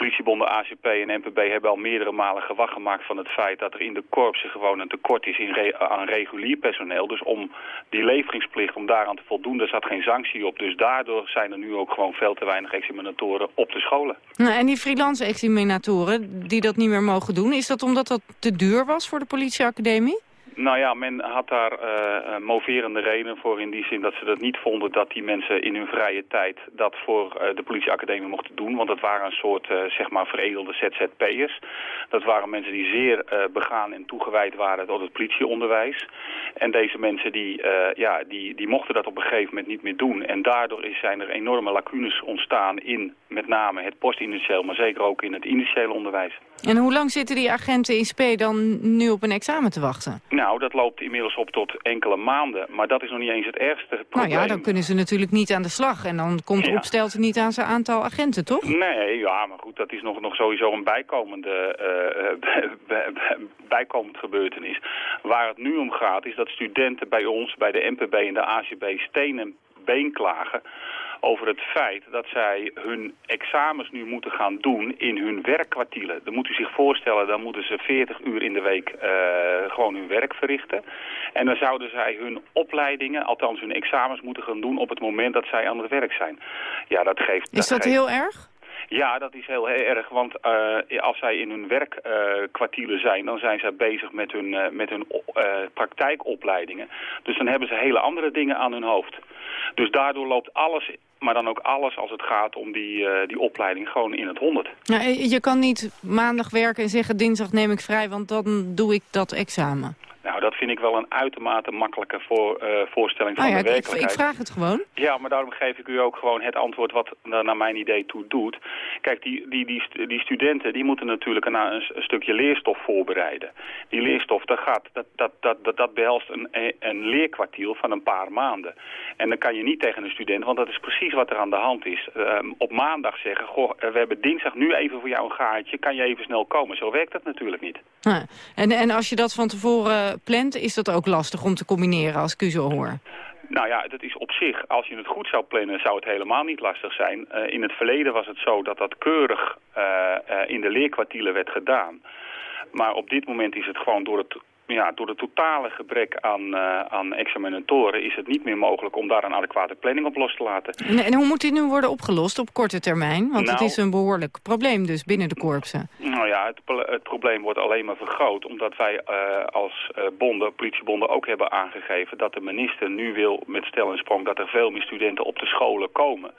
politiebonden ACP en NPB hebben al meerdere malen gewacht gemaakt van het feit dat er in de korpsen gewoon een tekort is in aan regulier personeel. Dus om die leveringsplicht, om daaraan te voldoen, daar zat geen sanctie op. Dus daardoor zijn er nu ook gewoon veel te weinig examinatoren op de scholen. Nou, en die freelance examinatoren die dat niet meer mogen doen, is dat omdat dat te duur was voor de politieacademie? Nou ja, men had daar uh, moverende redenen voor in die zin dat ze dat niet vonden dat die mensen in hun vrije tijd dat voor uh, de politieacademie mochten doen. Want dat waren een soort, uh, zeg maar, veredelde ZZP'ers. Dat waren mensen die zeer begaan en toegewijd waren tot het politieonderwijs. En deze mensen die, ja, die, die mochten dat op een gegeven moment niet meer doen. En daardoor is, zijn er enorme lacunes ontstaan in met name het postinitieel, maar zeker ook in het initiële onderwijs. En hoe lang zitten die agenten in SP dan nu op een examen te wachten? Nou, dat loopt inmiddels op tot enkele maanden. Maar dat is nog niet eens het ergste probleem. Nou ja, dan kunnen ze natuurlijk niet aan de slag. En dan komt ja. opstelten niet aan zijn aantal agenten, toch? Nee, ja, maar goed, dat is nog, nog sowieso een bijkomende, uh, bijkomend gebeurtenis. Waar het nu om gaat, is dat studenten bij ons, bij de MPB en de ACB, steen en been klagen over het feit dat zij hun examens nu moeten gaan doen in hun werkkwartielen. Dan moet u zich voorstellen, dan moeten ze 40 uur in de week uh, gewoon hun werk verrichten. En dan zouden zij hun opleidingen, althans hun examens, moeten gaan doen op het moment dat zij aan het werk zijn. Ja, dat geeft... Is dat, heel erg? Ja, dat is heel, heel erg, want uh, als zij in hun werkkwartielen uh, zijn, dan zijn zij bezig met hun, uh, met hun praktijkopleidingen. Dus dan hebben ze hele andere dingen aan hun hoofd. Dus daardoor loopt alles maar dan ook alles als het gaat om die, uh, die opleiding gewoon in het honderd. Ja, je kan niet maandag werken en zeggen dinsdag neem ik vrij, want dan doe ik dat examen. Nou, dat vind ik wel een uitermate makkelijke voor, uh, voorstelling van oh ja, de werkelijkheid. Ik, ik vraag het gewoon. Ja, maar daarom geef ik u ook gewoon het antwoord wat er naar mijn idee toe doet. Kijk, die, die, die, die studenten die moeten natuurlijk een, een, een stukje leerstof voorbereiden. Die leerstof, dat, gaat, dat, dat, dat, dat, dat behelst een, een leerkwartiel van een paar maanden. En dan kan je niet tegen een student, want dat is precies wat er aan de hand is. Uh, op maandag zeggen, goh, we hebben dinsdag nu even voor jou een gaatje, kan je even snel komen. Zo werkt dat natuurlijk niet. En, en als je dat van tevoren plant, is dat ook lastig om te combineren als ik u zo hoor? Nou ja, dat is op zich, als je het goed zou plannen, zou het helemaal niet lastig zijn. Uh, in het verleden was het zo dat dat keurig uh, uh, in de leerkwartielen werd gedaan. Maar op dit moment is het gewoon door het ja, door het totale gebrek aan, uh, aan examinatoren is het niet meer mogelijk om daar een adequate planning op los te laten. En, en hoe moet dit nu worden opgelost op korte termijn? Want nou, het is een behoorlijk probleem dus binnen de korpsen. Nou ja, het, het probleem wordt alleen maar vergroot omdat wij uh, als uh, bonden, politiebonden ook hebben aangegeven dat de minister nu wil met stel en sprong dat er veel meer studenten op de scholen komen.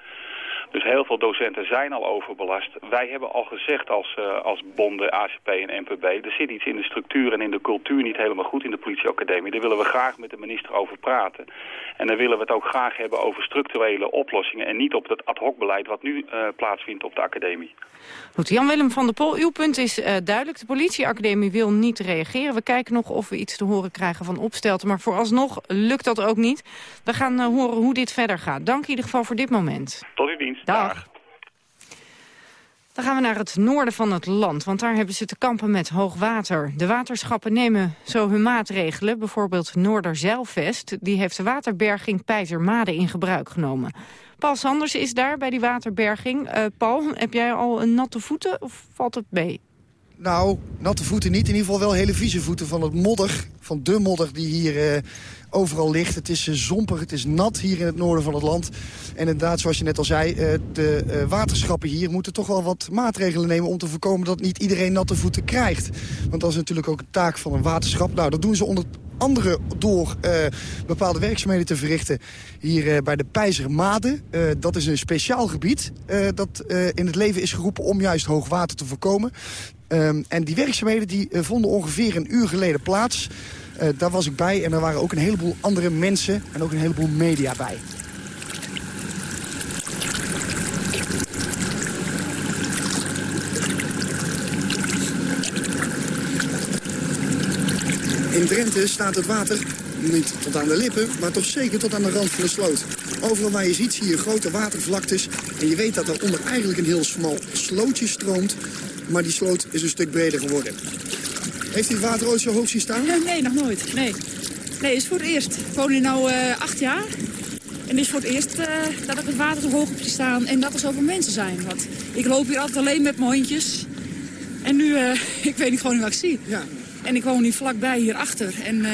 Dus heel veel docenten zijn al overbelast. Wij hebben al gezegd als, uh, als bonden, ACP en NPB... er zit iets in de structuur en in de cultuur niet helemaal goed in de politieacademie. Daar willen we graag met de minister over praten. En dan willen we het ook graag hebben over structurele oplossingen... en niet op dat ad hoc beleid wat nu uh, plaatsvindt op de academie. Goed, Jan-Willem van der Pol, uw punt is uh, duidelijk. De politieacademie wil niet reageren. We kijken nog of we iets te horen krijgen van opstelten. Maar vooralsnog lukt dat ook niet. We gaan horen hoe dit verder gaat. Dank in ieder geval voor dit moment. Tot uw dienst. Dag. Dan gaan we naar het noorden van het land, want daar hebben ze te kampen met hoogwater. De waterschappen nemen zo hun maatregelen. Bijvoorbeeld Noorderzeilvest, die heeft de waterberging Pijzermade in gebruik genomen. Paul Sanders is daar bij die waterberging. Uh, Paul, heb jij al een natte voeten of valt het mee? Nou, natte voeten niet. In ieder geval wel hele vieze voeten van het modder. Van de modder die hier uh, overal ligt. Het is uh, zompig, het is nat hier in het noorden van het land. En inderdaad, zoals je net al zei, uh, de waterschappen hier moeten toch wel wat maatregelen nemen... om te voorkomen dat niet iedereen natte voeten krijgt. Want dat is natuurlijk ook een taak van een waterschap. Nou, dat doen ze onder andere door bepaalde werkzaamheden te verrichten hier bij de Pijzermade. Uh, dat is een speciaal gebied dat in het leven is geroepen om juist hoogwater te voorkomen. Um, en die werkzaamheden die vonden ongeveer een uur geleden plaats. Uh, daar was ik bij en er waren ook een heleboel andere mensen en ook een heleboel media bij. In Drenthe staat het water niet tot aan de lippen, maar toch zeker tot aan de rand van de sloot. Overal waar je ziet, zie je grote watervlaktes. En je weet dat er onder eigenlijk een heel smal slootje stroomt. Maar die sloot is een stuk breder geworden. Heeft u het water ooit zo hoog zien staan? Nee, nog nooit. Nee, nee is voor het eerst. Ik woon hier nu uh, acht jaar. En het is voor het eerst uh, dat ik het water zo hoog op zie staan en dat er zoveel mensen zijn. Want ik loop hier altijd alleen met mijn hondjes. En nu, uh, ik weet niet gewoon niet wat ik zie. Ja. En ik woon hier vlakbij hierachter. En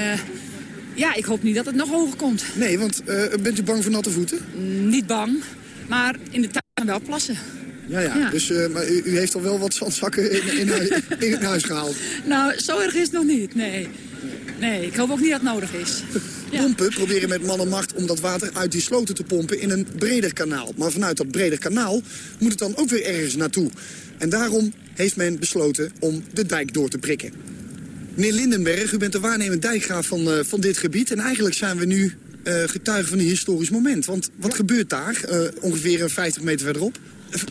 ja, ik hoop niet dat het nog hoger komt. Nee, want bent u bang voor natte voeten? niet bang, maar in de tuin wel plassen. Ja, ja. Dus, uh, maar u, u, heeft al wel wat zandzakken in, in, in, het huis gehaald? Nou, zo erg is het nog niet, nee. Nee, ik hoop ook niet dat het nodig is. Pompen proberen met man en macht om dat water uit die sloten te pompen in een breder kanaal. Maar vanuit dat breder kanaal moet het dan ook weer ergens naartoe. En daarom heeft men besloten om de dijk door te prikken. Meneer Lindenberg, u bent de waarnemend dijkgraaf van, uh, van dit gebied. En eigenlijk zijn we nu uh, getuigen van een historisch moment. Want wat gebeurt daar, uh, ongeveer 50 meter verderop?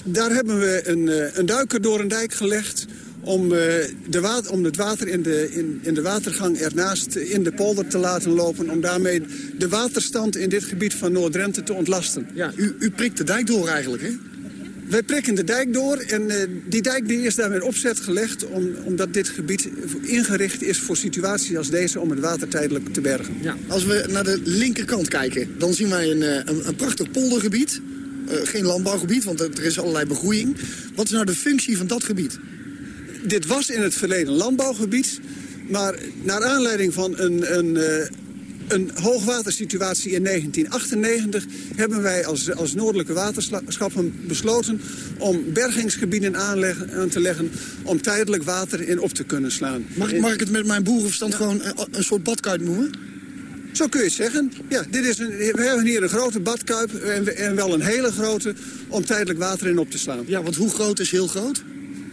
Daar hebben we een, een duiker door een dijk gelegd om, de water, om het water in de, in, in de watergang ernaast in de polder te laten lopen... om daarmee de waterstand in dit gebied van Noord-Drenthe te ontlasten. Ja, u, u prikt de dijk door eigenlijk, hè? Wij prikken de dijk door en uh, die dijk die is daarmee opzet gelegd... Om, omdat dit gebied ingericht is voor situaties als deze om het water tijdelijk te bergen. Ja. Als we naar de linkerkant kijken, dan zien wij een, een, een prachtig poldergebied. Uh, geen landbouwgebied, want er is allerlei begroeiing. Wat is nou de functie van dat gebied? Dit was in het verleden landbouwgebied... maar naar aanleiding van een, een, uh, een hoogwatersituatie in 1998 hebben wij als, als Noordelijke Waterschappen besloten om bergingsgebieden aan te leggen om tijdelijk water in op te kunnen slaan. Mag, mag ik het met mijn boerenverstand ja. gewoon een, een soort badkuip noemen? Zo kun je het zeggen. Ja, dit is een, we hebben hier een grote badkuip en, en wel een hele grote om tijdelijk water in op te slaan. Ja, want hoe groot is heel groot?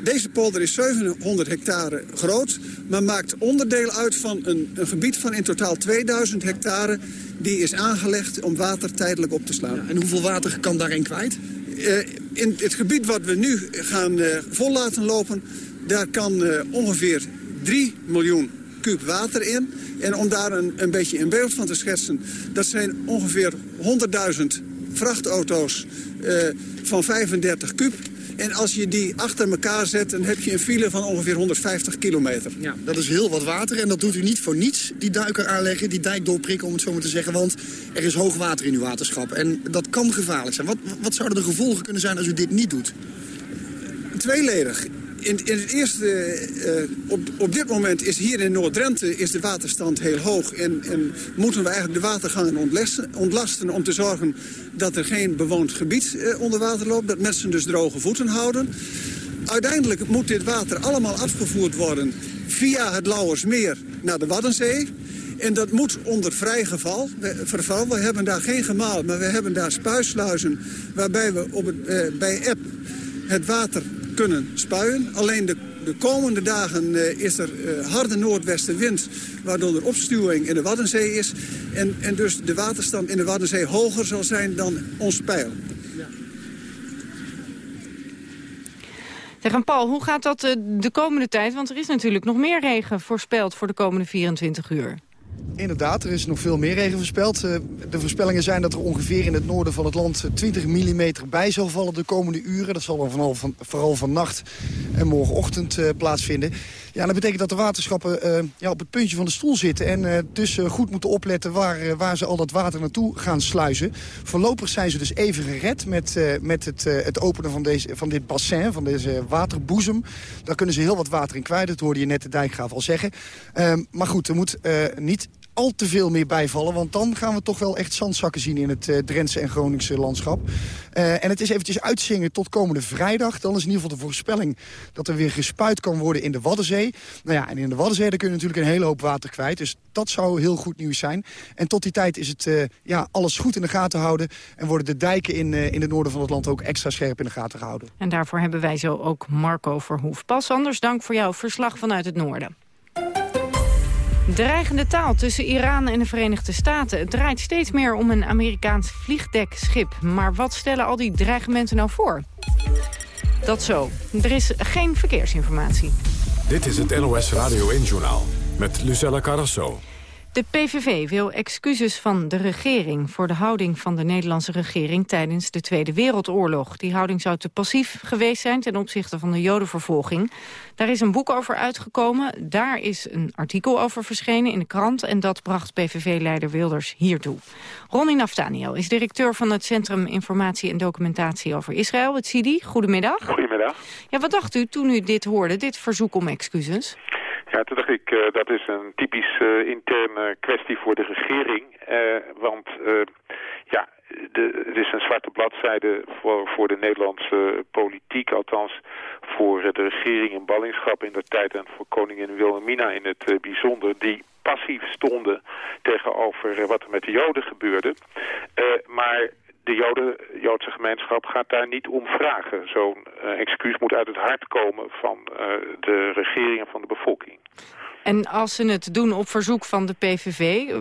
Deze polder is 700 hectare groot, maar maakt onderdeel uit van een, een gebied van in totaal 2000 hectare... die is aangelegd om water tijdelijk op te slaan. Ja, en hoeveel water kan daarin kwijt? Uh, in het gebied wat we nu gaan uh, vol laten lopen... daar kan uh, ongeveer 3 miljoen kuub water in. En om daar een, een beetje in beeld van te schetsen... dat zijn ongeveer 100.000 vrachtauto's van 35 kuub en als je die achter elkaar zet, dan heb je een file van ongeveer 150 kilometer. Ja, dat is heel wat water en dat doet u niet voor niets, die duiker aanleggen, die dijk doorprikken, om het zo maar te zeggen. Want er is hoog water in uw waterschap en dat kan gevaarlijk zijn. Wat, wat zouden de gevolgen kunnen zijn als u dit niet doet? Tweeledig in, in het eerste, uh, op, op dit moment is hier in Noord-Drenthe is de waterstand heel hoog. En, en moeten we eigenlijk de watergangen ontlasten, ontlasten om te zorgen dat er geen bewoond gebied uh, onder water loopt. Dat mensen dus droge voeten houden. Uiteindelijk moet dit water allemaal afgevoerd worden via het Lauwersmeer naar de Waddenzee. En dat moet onder vrij geval, verval. We hebben daar geen gemaal, maar we hebben daar spuisluizen... waarbij we op het, uh, bij App het water kunnen spuien. Alleen de, de komende dagen uh, is er uh, harde noordwestenwind... waardoor er opstuwing in de Waddenzee is. En, en dus de waterstand in de Waddenzee hoger zal zijn dan ons pijl. Tegen Paul, hoe gaat dat uh, de komende tijd? Want er is natuurlijk nog meer regen voorspeld voor de komende 24 uur. Inderdaad, er is nog veel meer regen voorspeld. De voorspellingen zijn dat er ongeveer in het noorden van het land 20 mm bij zal vallen de komende uren. Dat zal dan vooral, van, vooral vannacht en morgenochtend uh, plaatsvinden. Ja, dat betekent dat de waterschappen uh, ja, op het puntje van de stoel zitten... en uh, dus goed moeten opletten waar, waar ze al dat water naartoe gaan sluizen. Voorlopig zijn ze dus even gered met, met het, het openen van, deze, van dit bassin, van deze waterboezem. Daar kunnen ze heel wat water in kwijt, dat hoorde je net de dijkgraaf al zeggen. Ehm, maar goed, er moet niet al te veel meer bijvallen. Want dan gaan we toch wel echt zandzakken zien in het uh, Drentse en Groningse landschap. Uh, en het is eventjes uitzingen tot komende vrijdag. Dan is in ieder geval de voorspelling dat er weer gespuit kan worden in de Waddenzee. Nou ja, en in de Waddenzee daar kun je natuurlijk een hele hoop water kwijt. Dus dat zou heel goed nieuws zijn. En tot die tijd is het uh, ja, alles goed in de gaten houden. En worden de dijken in, in het noorden van het land ook extra scherp in de gaten gehouden. En daarvoor hebben wij zo ook Marco Verhoef. Pas anders dank voor jouw verslag vanuit het noorden. Dreigende taal tussen Iran en de Verenigde Staten. Het draait steeds meer om een Amerikaans vliegdekschip. Maar wat stellen al die dreigementen nou voor? Dat zo. Er is geen verkeersinformatie. Dit is het NOS Radio 1-journaal met Lucella Carrasso. De PVV wil excuses van de regering voor de houding van de Nederlandse regering tijdens de Tweede Wereldoorlog. Die houding zou te passief geweest zijn ten opzichte van de jodenvervolging. Daar is een boek over uitgekomen, daar is een artikel over verschenen in de krant en dat bracht PVV-leider Wilders hiertoe. Ronnie Naftaniel is directeur van het Centrum Informatie en Documentatie over Israël, het CIDI. Goedemiddag. Goedemiddag. Ja, wat dacht u toen u dit hoorde, dit verzoek om excuses? Ja, toen dacht ik, uh, dat is een typisch uh, interne kwestie voor de regering. Uh, want ja, de, het is een zwarte bladzijde voor, voor de Nederlandse politiek. Althans, voor de regering in ballingschap in de tijd en voor koningin Wilhelmina in het bijzonder. Die passief stonden tegenover wat er met de Joden gebeurde. maar de Joden, Joodse gemeenschap gaat daar niet om vragen. Zo'n uh, excuus moet uit het hart komen van uh, de regering en van de bevolking. En als ze het doen op verzoek van de PVV,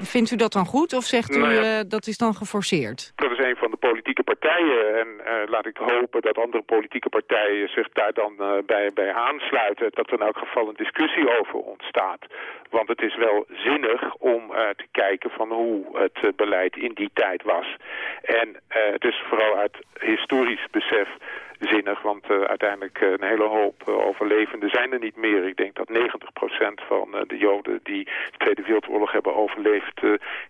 vindt u dat dan goed? Of zegt u Nou ja. uh, dat is dan geforceerd? Dat is een van de politieke partijen. En laat ik hopen dat andere politieke partijen zich daar dan bij, bij aansluiten. Dat er in elk geval een discussie over ontstaat. Want het is wel zinnig om te kijken van hoe het beleid in die tijd was. En het is vooral uit historisch besef zinnig, want uh, uiteindelijk een hele hoop overlevenden zijn er niet meer. Ik denk dat 90% van de Joden die de Tweede Wereldoorlog hebben overleefd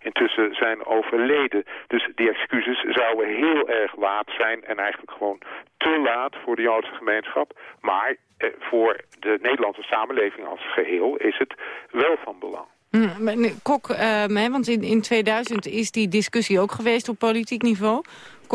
intussen zijn overleden. Dus die excuses zouden heel erg laat zijn en eigenlijk gewoon te laat voor de Joodse gemeenschap. Maar voor de Nederlandse samenleving als geheel is het wel van belang. Mm, Kok, uh, want in, in 2000 is die discussie ook geweest op politiek niveau.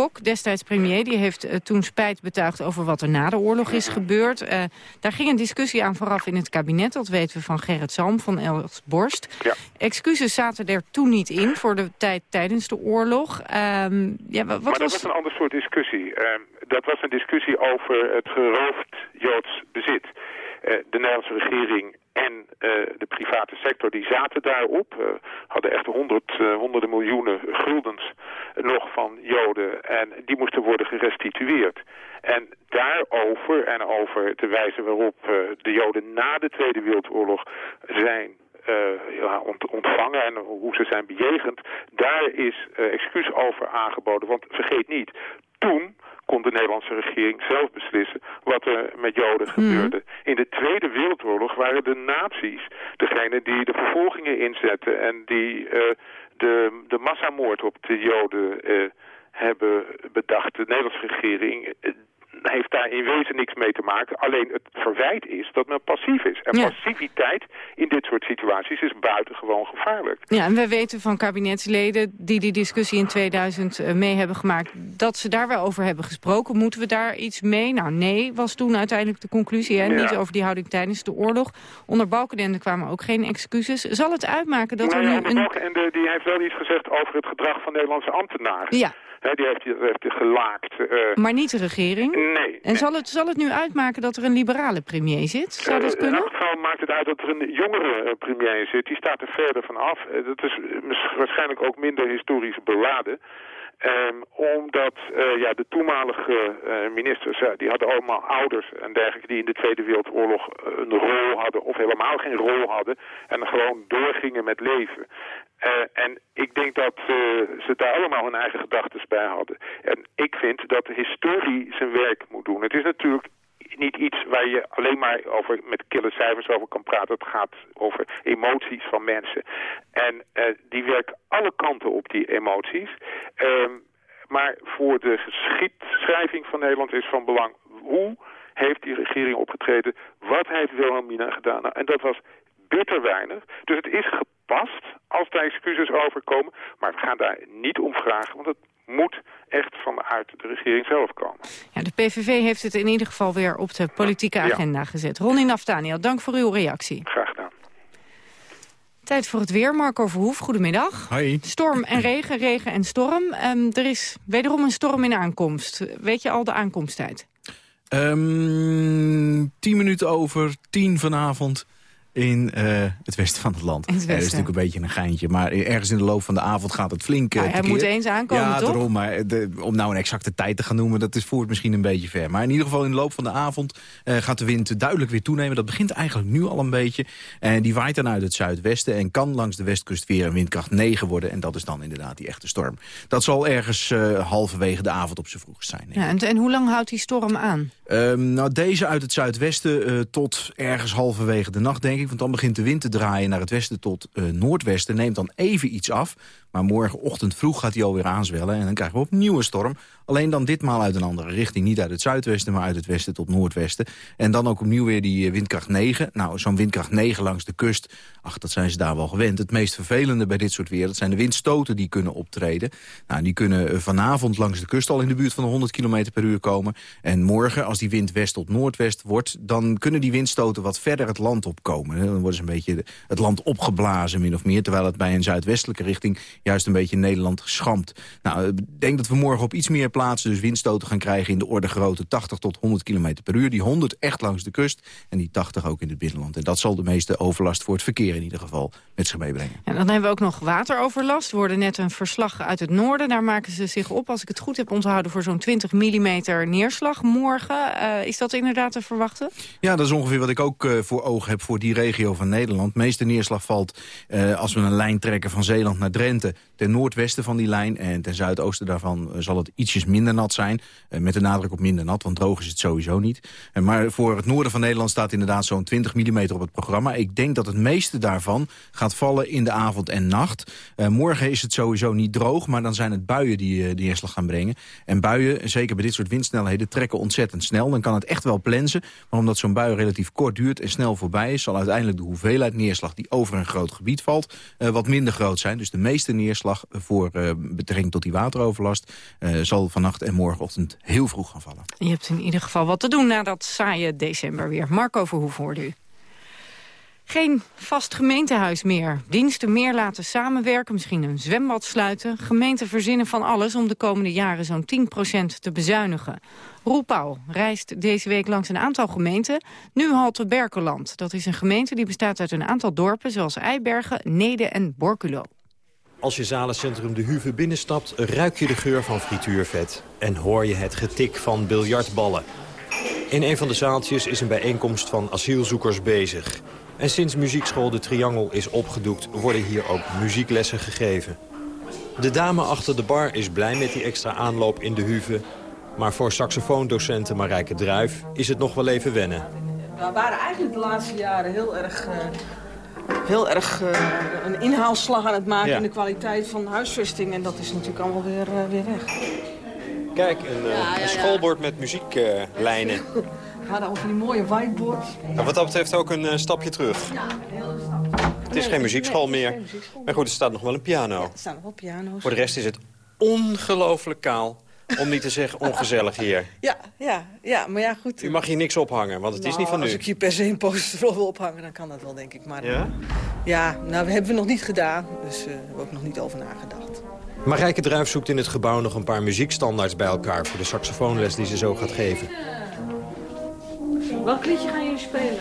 Kok, destijds premier, die heeft uh, toen spijt betuigd over wat er na de oorlog is gebeurd. Uh, daar ging een discussie aan vooraf in het kabinet, dat weten we van Gerrit Salm van Els Borst. Ja. Excuses zaten er toen niet in voor de tijd tijdens de oorlog. Um, ja, wat maar dat was... was een ander soort discussie. dat was een discussie over het geroofd Joods bezit. De Nederlandse regering en uh, de private sector, die zaten daarop. Uh, hadden echt honderd, honderden miljoenen guldens nog van Joden. En die moesten worden gerestitueerd. En daarover en over de wijze waarop de Joden na de Tweede Wereldoorlog zijn ja, ontvangen en hoe ze zijn bejegend, daar is excuus over aangeboden. Want vergeet niet, toen kon de Nederlandse regering zelf beslissen wat er met Joden gebeurde. In de Tweede Wereldoorlog waren de nazi's degene die de vervolgingen inzetten en die uh, de, de massamoord op de Joden uh, hebben bedacht. De Nederlandse regering heeft daar in wezen niks mee te maken. Alleen het verwijt is dat men passief is. En Ja. passiviteit in dit soort situaties is buitengewoon gevaarlijk. Ja, en we weten van kabinetsleden die die discussie in 2000 uh, mee hebben gemaakt... dat ze daar wel over hebben gesproken. Moeten we daar iets mee? Nou, nee, was toen uiteindelijk de conclusie. Hè? Ja. Niet over die houding tijdens de oorlog. Onder Balkenende kwamen ook geen excuses. Zal het uitmaken dat nou er nu een... Balkenende, die heeft wel iets gezegd over het gedrag van Nederlandse ambtenaren. Ja. He, die heeft, heeft die gelaakt. eh, Maar niet de regering? Nee. En zal het, zal het nu uitmaken dat er een liberale premier zit? Zou dat Eh, kunnen? In elk geval maakt het uit dat er een jongere eh, premier zit. Die staat er verder van af. Dat is waarschijnlijk ook minder historisch beladen. Ehm, omdat eh, ja, de toenmalige eh, ministers, ja, die hadden allemaal ouders en dergelijke die in de Tweede Wereldoorlog eh, een rol hadden of helemaal geen rol hadden en gewoon doorgingen met leven. Eh, en ik denk dat eh, ze daar allemaal hun eigen gedachten bij hadden. En ik vind dat de historie zijn werk moet doen. Het is natuurlijk niet iets waar je alleen maar over met kille cijfers over kan praten. Het gaat over emoties van mensen. En eh, die werken alle kanten op die emoties. Ehm, maar voor de geschiedschrijving van Nederland is van belang hoe heeft die regering opgetreden? Wat heeft Wilhelmina gedaan? Nou, en dat was bitter weinig. Dus het is gepast als daar excuses over komen. Maar we gaan daar niet om vragen, want het moet echt vanuit de regering zelf komen. Ja, de PVV heeft het in ieder geval weer op de politieke Ja. agenda gezet. Ronnie Naftaniel, dank voor uw reactie. Graag gedaan. Tijd voor het weer. Marco Verhoef, goedemiddag. Hoi. Storm en regen, regen en storm. Ehm, er is wederom een storm in aankomst. Weet je al de aankomsttijd? Ehm, tien minuten over tien vanavond in uh, het westen van het land. Het ja, dat is natuurlijk een beetje een geintje. Maar ergens in de loop van de avond gaat het flink uh, ja, Hij moet eens aankomen, ja, toch? Daarom, maar de, om nou een exacte tijd te gaan noemen... dat is voert misschien een beetje ver. Maar in ieder geval in de loop van de avond uh, gaat de wind duidelijk weer toenemen. Dat begint eigenlijk nu al een beetje. En die waait dan uit het zuidwesten... en kan langs de westkust weer een windkracht 9 worden. En dat is dan inderdaad die echte storm. Dat zal ergens halverwege de avond op z'n vroegst zijn. Ja, en, en hoe lang houdt die storm aan? Um, nou, deze uit het zuidwesten tot ergens halverwege de nacht, denk ik. Want dan begint de wind te draaien naar het westen tot uh, noordwesten. Neemt dan even iets af. Maar morgenochtend vroeg gaat hij alweer aanzwellen. En dan krijgen we opnieuw een storm. Alleen dan ditmaal uit een andere richting. Niet uit het zuidwesten, maar uit het westen tot noordwesten. En dan ook opnieuw weer die windkracht 9. Nou, zo'n windkracht 9 langs de kust. Ach, dat zijn ze daar wel gewend. Het meest vervelende bij dit soort weer, dat zijn de windstoten die kunnen optreden. Nou, die kunnen vanavond langs de kust al in de buurt van de 100 km per uur komen. En morgen, als die wind west tot noordwest wordt... dan kunnen die windstoten wat verder het land opkomen. Dan worden ze een beetje het land opgeblazen, min of meer. Terwijl het bij een zuidwestelijke richting juist een beetje Nederland geschampt. Nou, ik denk dat we morgen op iets meer plaatsen dus windstoten gaan krijgen... in de orde grootte 80 tot 100 km per uur. Die 100 echt langs de kust en die 80 ook in het binnenland. En dat zal de meeste overlast voor het verkeer in ieder geval met zich meebrengen. En dan hebben we ook nog wateroverlast. We hoorden net een verslag uit het noorden. Daar maken ze zich op, als ik het goed heb onthouden... voor zo'n 20 mm neerslag morgen. Uh, is dat inderdaad te verwachten? Ja, dat is ongeveer wat ik ook uh, voor ogen heb voor die regio van Nederland. De meeste neerslag valt uh, als we een lijn trekken van Zeeland naar Drenthe... ten noordwesten van die lijn en ten zuidoosten daarvan zal het ietsjes minder nat zijn. met de nadruk op minder nat, want droog is het sowieso niet. maar voor het noorden van Nederland staat inderdaad zo'n 20 mm op het programma. Ik denk dat het meeste daarvan gaat vallen in de avond en nacht. morgen is het sowieso niet droog, maar dan zijn het buien die de neerslag gaan brengen. En buien, zeker bij dit soort windsnelheden, trekken ontzettend snel. Dan kan het echt wel plensen, maar omdat zo'n bui relatief kort duurt en snel voorbij is... zal uiteindelijk de hoeveelheid neerslag die over een groot gebied valt... Wat minder groot zijn. Dus de meeste neerslag voor uh, betrekking tot die wateroverlast... Uh, zal vannacht en morgenochtend heel vroeg gaan vallen. Je hebt in ieder geval wat te doen na dat saaie december weer. Marco Verhoef hoorde u. Geen vast gemeentehuis meer. Diensten meer laten samenwerken, misschien een zwembad sluiten. Gemeenten verzinnen van alles om de komende jaren zo'n 10% te bezuinigen. Roel Pauw reist deze week langs een aantal gemeenten. Nu halte Berkeland. Dat is een gemeente die bestaat uit een aantal dorpen... zoals Eibergen, Nede en Borculo. Als je zalencentrum De Huve binnenstapt, ruik je de geur van frituurvet... en hoor je het getik van biljartballen. In een van de zaaltjes is een bijeenkomst van asielzoekers bezig... En sinds muziekschool De Triangel is opgedoekt, worden hier ook muzieklessen gegeven. De dame achter de bar is blij met die extra aanloop in de huve. Maar voor saxofoondocenten Marijke Druif is het nog wel even wennen. We waren eigenlijk de laatste jaren heel erg, uh, heel erg uh, een inhaalslag aan het maken... Ja. in de kwaliteit van huisvesting. En dat is natuurlijk allemaal weer, uh, weer weg. Kijk, een, Ja, ja, ja. een schoolbord met muzieklijnen. We hadden over die mooie whiteboard. En wat dat betreft ook een eh, stapje terug. Ja, een hele stap. Het is geen muziekschool meer. Maar goed, er staat nog wel een piano. Er staan nog wel piano's. Voor de rest is het ongelooflijk kaal. Om niet te zeggen ongezellig hier. Ja, ja, ja, maar ja, goed. U mag hier niks ophangen, want het is Nou, niet van Als u. ik hier per se een poster wil ophangen, dan kan dat wel, denk ik. Maar, Ja? Ja, nou, dat hebben we nog niet gedaan. Dus uh, hebben we ook nog niet over nagedacht. Marijke Druif zoekt in het gebouw nog een paar muziekstandaards bij elkaar... voor de saxofoonles die ze zo gaat geven. Welk liedje gaan jullie spelen?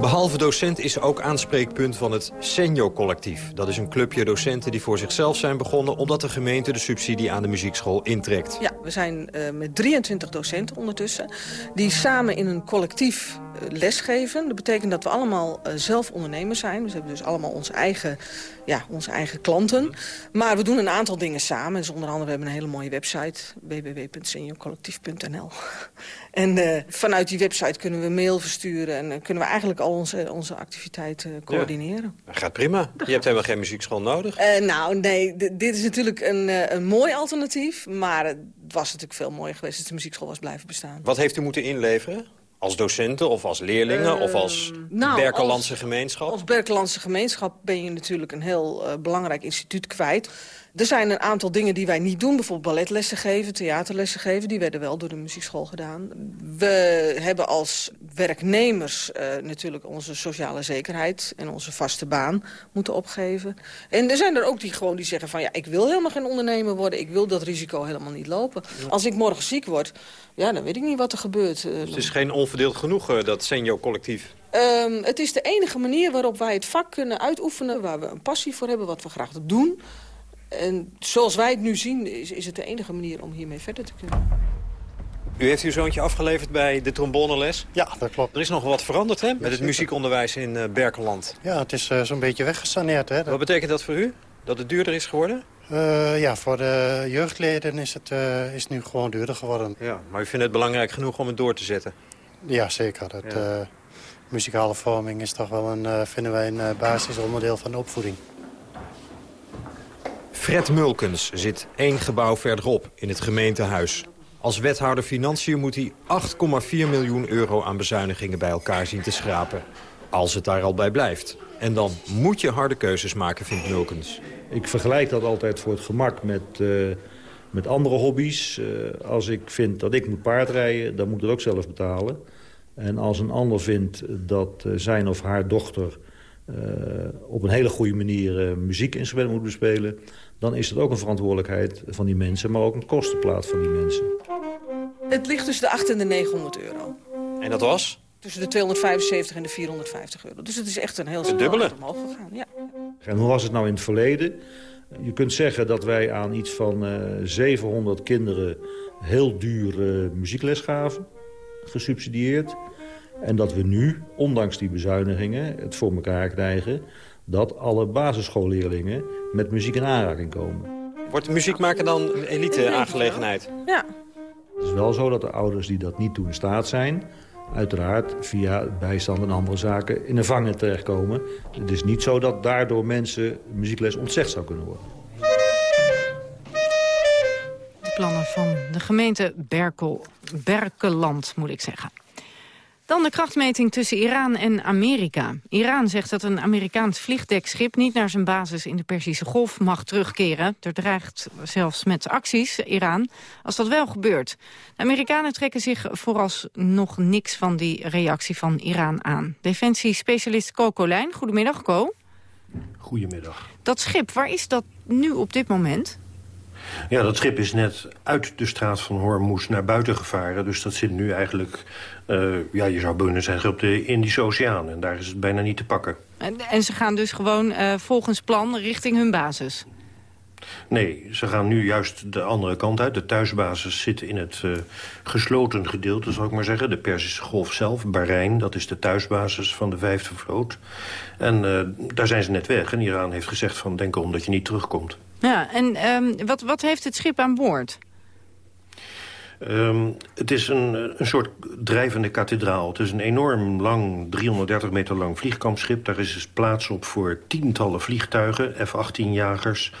Behalve docent is ze ook aanspreekpunt van het Senio Collectief. Dat is een clubje docenten die voor zichzelf zijn begonnen... omdat de gemeente de subsidie aan de muziekschool intrekt. Ja, we zijn uh, met 23 docenten ondertussen... die samen in een collectief uh, lesgeven. Dat betekent dat we allemaal uh, zelf ondernemers zijn. We hebben dus allemaal onze eigen, ja, onze eigen klanten. Maar we doen een aantal dingen samen. Dus onder andere we hebben een hele mooie website... www.seniocollectief.nl En vanuit die website kunnen we mail versturen... en kunnen we eigenlijk al onze, onze activiteiten coördineren. Ja. Gaat prima. Je hebt helemaal geen muziekschool nodig. Nou, nee, dit is natuurlijk een, een mooi alternatief. Maar was natuurlijk veel mooier geweest als de muziekschool was blijven bestaan. Wat heeft u moeten inleveren? Als docenten of als leerlingen Uh, of als nou, Berkelandse gemeenschap? Als Berkelandse gemeenschap ben je natuurlijk een heel uh, belangrijk instituut kwijt. Er zijn een aantal dingen die wij niet doen. Bijvoorbeeld balletlessen geven, theaterlessen geven. Die werden wel door de muziekschool gedaan. We hebben als werknemers uh, natuurlijk onze sociale zekerheid en onze vaste baan moeten opgeven. En er zijn er ook die gewoon die zeggen van ja, ik wil helemaal geen ondernemer worden. Ik wil dat risico helemaal niet lopen. Als ik morgen ziek word, ja, dan weet ik niet wat er gebeurt. Dus het is geen onverdeeld genoegen, dat senior collectief? Um, het is de enige manier waarop wij het vak kunnen uitoefenen... waar we een passie voor hebben, wat we graag doen. En zoals wij het nu zien, is, is het de enige manier om hiermee verder te kunnen. U heeft uw zoontje afgeleverd bij de tromboneles? Ja, dat klopt. Er is nog wat veranderd hè, met het muziekonderwijs in uh, Berkeland. Ja, het is uh, zo'n beetje weggesaneerd. Hè. Wat betekent dat voor u? Dat het duurder is geworden? Uh, ja, voor de jeugdleden is het is nu gewoon duurder geworden. Ja, maar u vindt het belangrijk genoeg om het door te zetten? Ja, zeker. Dat, ja. muzikale vorming is toch wel een, vinden wij een basisonderdeel van de opvoeding. Fred Mulkens zit één gebouw verderop in het gemeentehuis. Als wethouder Financiën moet hij 8,4 miljoen euro aan bezuinigingen bij elkaar zien te schrapen. Als het daar al bij blijft. En dan moet je harde keuzes maken, vindt Mulkens. Ik vergelijk dat altijd voor het gemak met, uh, met andere hobby's. Uh, als ik vind dat ik moet paardrijden, dan moet ik het ook zelf betalen. En als een ander vindt dat uh, zijn of haar dochter... op een hele goede manier muziekinstrumenten moet bespelen dan is het ook een verantwoordelijkheid van die mensen... maar ook een kostenplaat van die mensen. Het ligt tussen de 8 en de 900 euro. En dat was? Tussen de 275 en de 450 euro. Dus het is echt een heel snel omhoog gegaan. Ja. En hoe was het nou in het verleden? Je kunt zeggen dat wij aan iets van uh, eh, 700 kinderen heel duur uh, muziekles gaven. Gesubsidieerd. En dat we nu, ondanks die bezuinigingen, het voor elkaar krijgen dat alle basisschoolleerlingen met muziek in aanraking komen. Wordt muziek maken dan een elite-aangelegenheid? Ja. Het is wel zo dat de ouders die dat niet toe in staat zijn... uiteraard via bijstand en andere zaken in een vangen terechtkomen. Het is niet zo dat daardoor mensen muziekles ontzegd zou kunnen worden. De plannen van de gemeente Berkel, Berkeland, moet ik zeggen. Dan de krachtmeting tussen Iran en Amerika. Iran zegt dat een Amerikaans vliegdekschip niet naar zijn basis in de Perzische Golf mag terugkeren. Er dreigt zelfs met acties, Iran, als dat wel gebeurt. De Amerikanen trekken zich vooralsnog niks van die reactie van Iran aan. Defensiespecialist Co Colijn, goedemiddag Co. Goedemiddag. Dat schip, waar is dat nu op dit moment? Ja, dat schip is net uit de straat van Hormuz naar buiten gevaren. Dus dat zit nu eigenlijk, uh, ja, je zou kunnen zeggen, op de Indische Oceaan. En daar is het bijna niet te pakken. En, en ze gaan dus gewoon uh, volgens plan richting hun basis? Nee, ze gaan nu juist de andere kant uit. De thuisbasis zit in het uh, gesloten gedeelte, zal ik maar zeggen. De Perzische Golf zelf, Bahrein, dat is de thuisbasis van de vijfde vloot. En daar zijn ze net weg. En Iran heeft gezegd van denk om dat je niet terugkomt. Ja, en um, wat, wat heeft het schip aan boord? Um, het is een, een soort drijvende kathedraal. Het is een enorm lang, 330 meter lang vliegkampschip. Daar is dus plaats op voor tientallen vliegtuigen, F-18-jagers...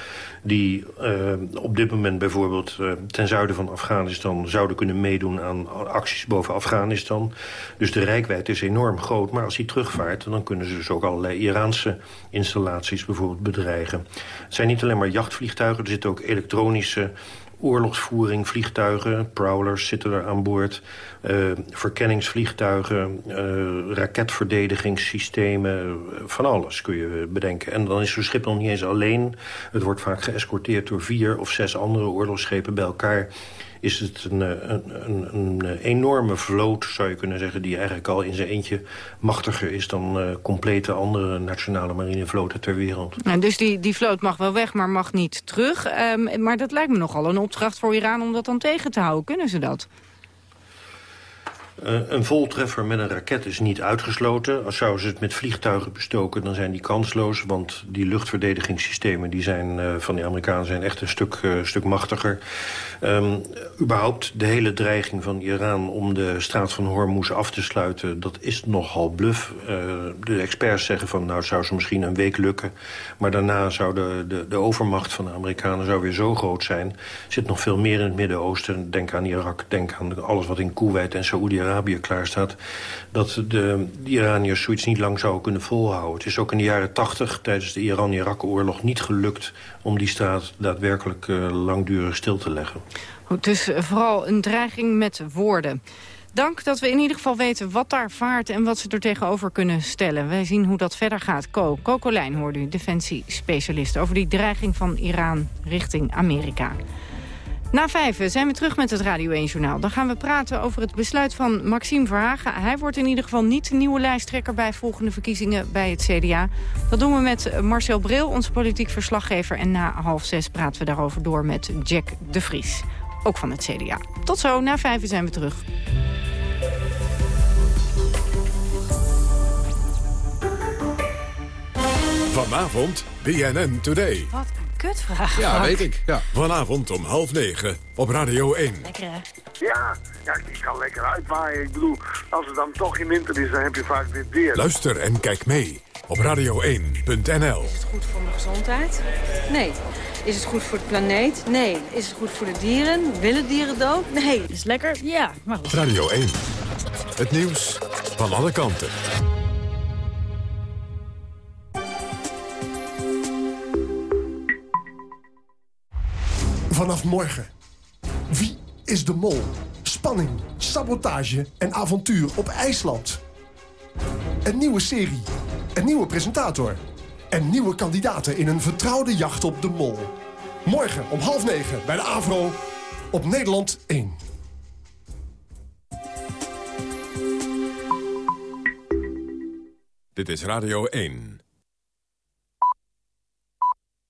die uh, op dit moment bijvoorbeeld uh, ten zuiden van Afghanistan... zouden kunnen meedoen aan acties boven Afghanistan. Dus de rijkwijd is enorm groot. Maar als hij terugvaart, dan kunnen ze dus ook allerlei Iraanse installaties bijvoorbeeld bedreigen. Het zijn niet alleen maar jachtvliegtuigen, er zitten ook elektronische oorlogsvoering, vliegtuigen, prowlers zitten er aan boord... Uh, verkenningsvliegtuigen, uh, raketverdedigingssystemen, van alles kun je bedenken. En dan is zo'n schip nog niet eens alleen. Het wordt vaak geëscorteerd door vier of zes andere oorlogsschepen bij elkaar is het een, een, een, een, enorme vloot, zou je kunnen zeggen... die eigenlijk al in zijn eentje machtiger is... dan uh, complete andere nationale marinevloten ter wereld. Dus die, die vloot mag wel weg, maar mag niet terug. Um, maar dat lijkt me nogal een opdracht voor Iran om dat dan tegen te houden. Kunnen ze dat? Uh, een voltreffer met een raket is niet uitgesloten. Als zouden ze het met vliegtuigen bestoken, dan zijn die kansloos. Want die luchtverdedigingssystemen die zijn, uh, van de Amerikanen zijn echt een stuk, uh, stuk machtiger. Um, überhaupt de hele dreiging van Iran om de straat van Hormuz af te sluiten... dat is nogal bluff. de experts zeggen van, nou, zou ze misschien een week lukken. Maar daarna zou de, de, de overmacht van de Amerikanen zou weer zo groot zijn. Er zit nog veel meer in het Midden-Oosten. Denk aan Irak, denk aan alles wat in Kuwait en Saoedi-Arabië Arabië klaar staat... dat de, Iraniërs zoiets niet lang zouden kunnen volhouden. Het is ook in de jaren tachtig tijdens de Iran-Irak-oorlog niet gelukt... om die straat daadwerkelijk uh, langdurig stil te leggen. Goed, dus vooral een dreiging met woorden. Dank dat we in ieder geval weten wat daar vaart en wat ze er tegenover kunnen stellen. Wij zien hoe dat verder gaat. Co, Coco Lijn hoorde u, defensiespecialist... over die dreiging van Iran richting Amerika. Na vijf zijn we terug met het Radio 1-journaal. Dan gaan we praten over het besluit van Maxime Verhagen. Hij wordt in ieder geval niet de nieuwe lijsttrekker... bij volgende verkiezingen bij het CDA. Dat doen we met Marcel Bril, onze politiek verslaggever. En na half zes praten we daarover door met Jack de Vries. Ook van het CDA. Tot zo, na vijf zijn we terug. Vanavond BNN Today. Wat kutvraag. Ja, Frank. weet ik. Ja. Vanavond om half negen op Radio 1. Lekker, hè? Ja, ja, die kan lekker uitwaaien. Ik bedoel, als het dan toch in winter is, dan heb je vaak dit weer. Luister en kijk mee op radio1.nl. Is het goed voor mijn gezondheid? Nee. Is het goed voor de planeet? Nee. Is het goed voor de dieren? Willen dieren dood? Nee. Is het lekker? Ja. Maar goed. Radio 1. Het nieuws van alle kanten. Vanaf morgen. Wie is de mol? Spanning, sabotage en avontuur op IJsland. Een nieuwe serie. Een nieuwe presentator. En nieuwe kandidaten in een vertrouwde jacht op de mol. Morgen om half negen bij de AVRO op Nederland 1. Dit is Radio 1.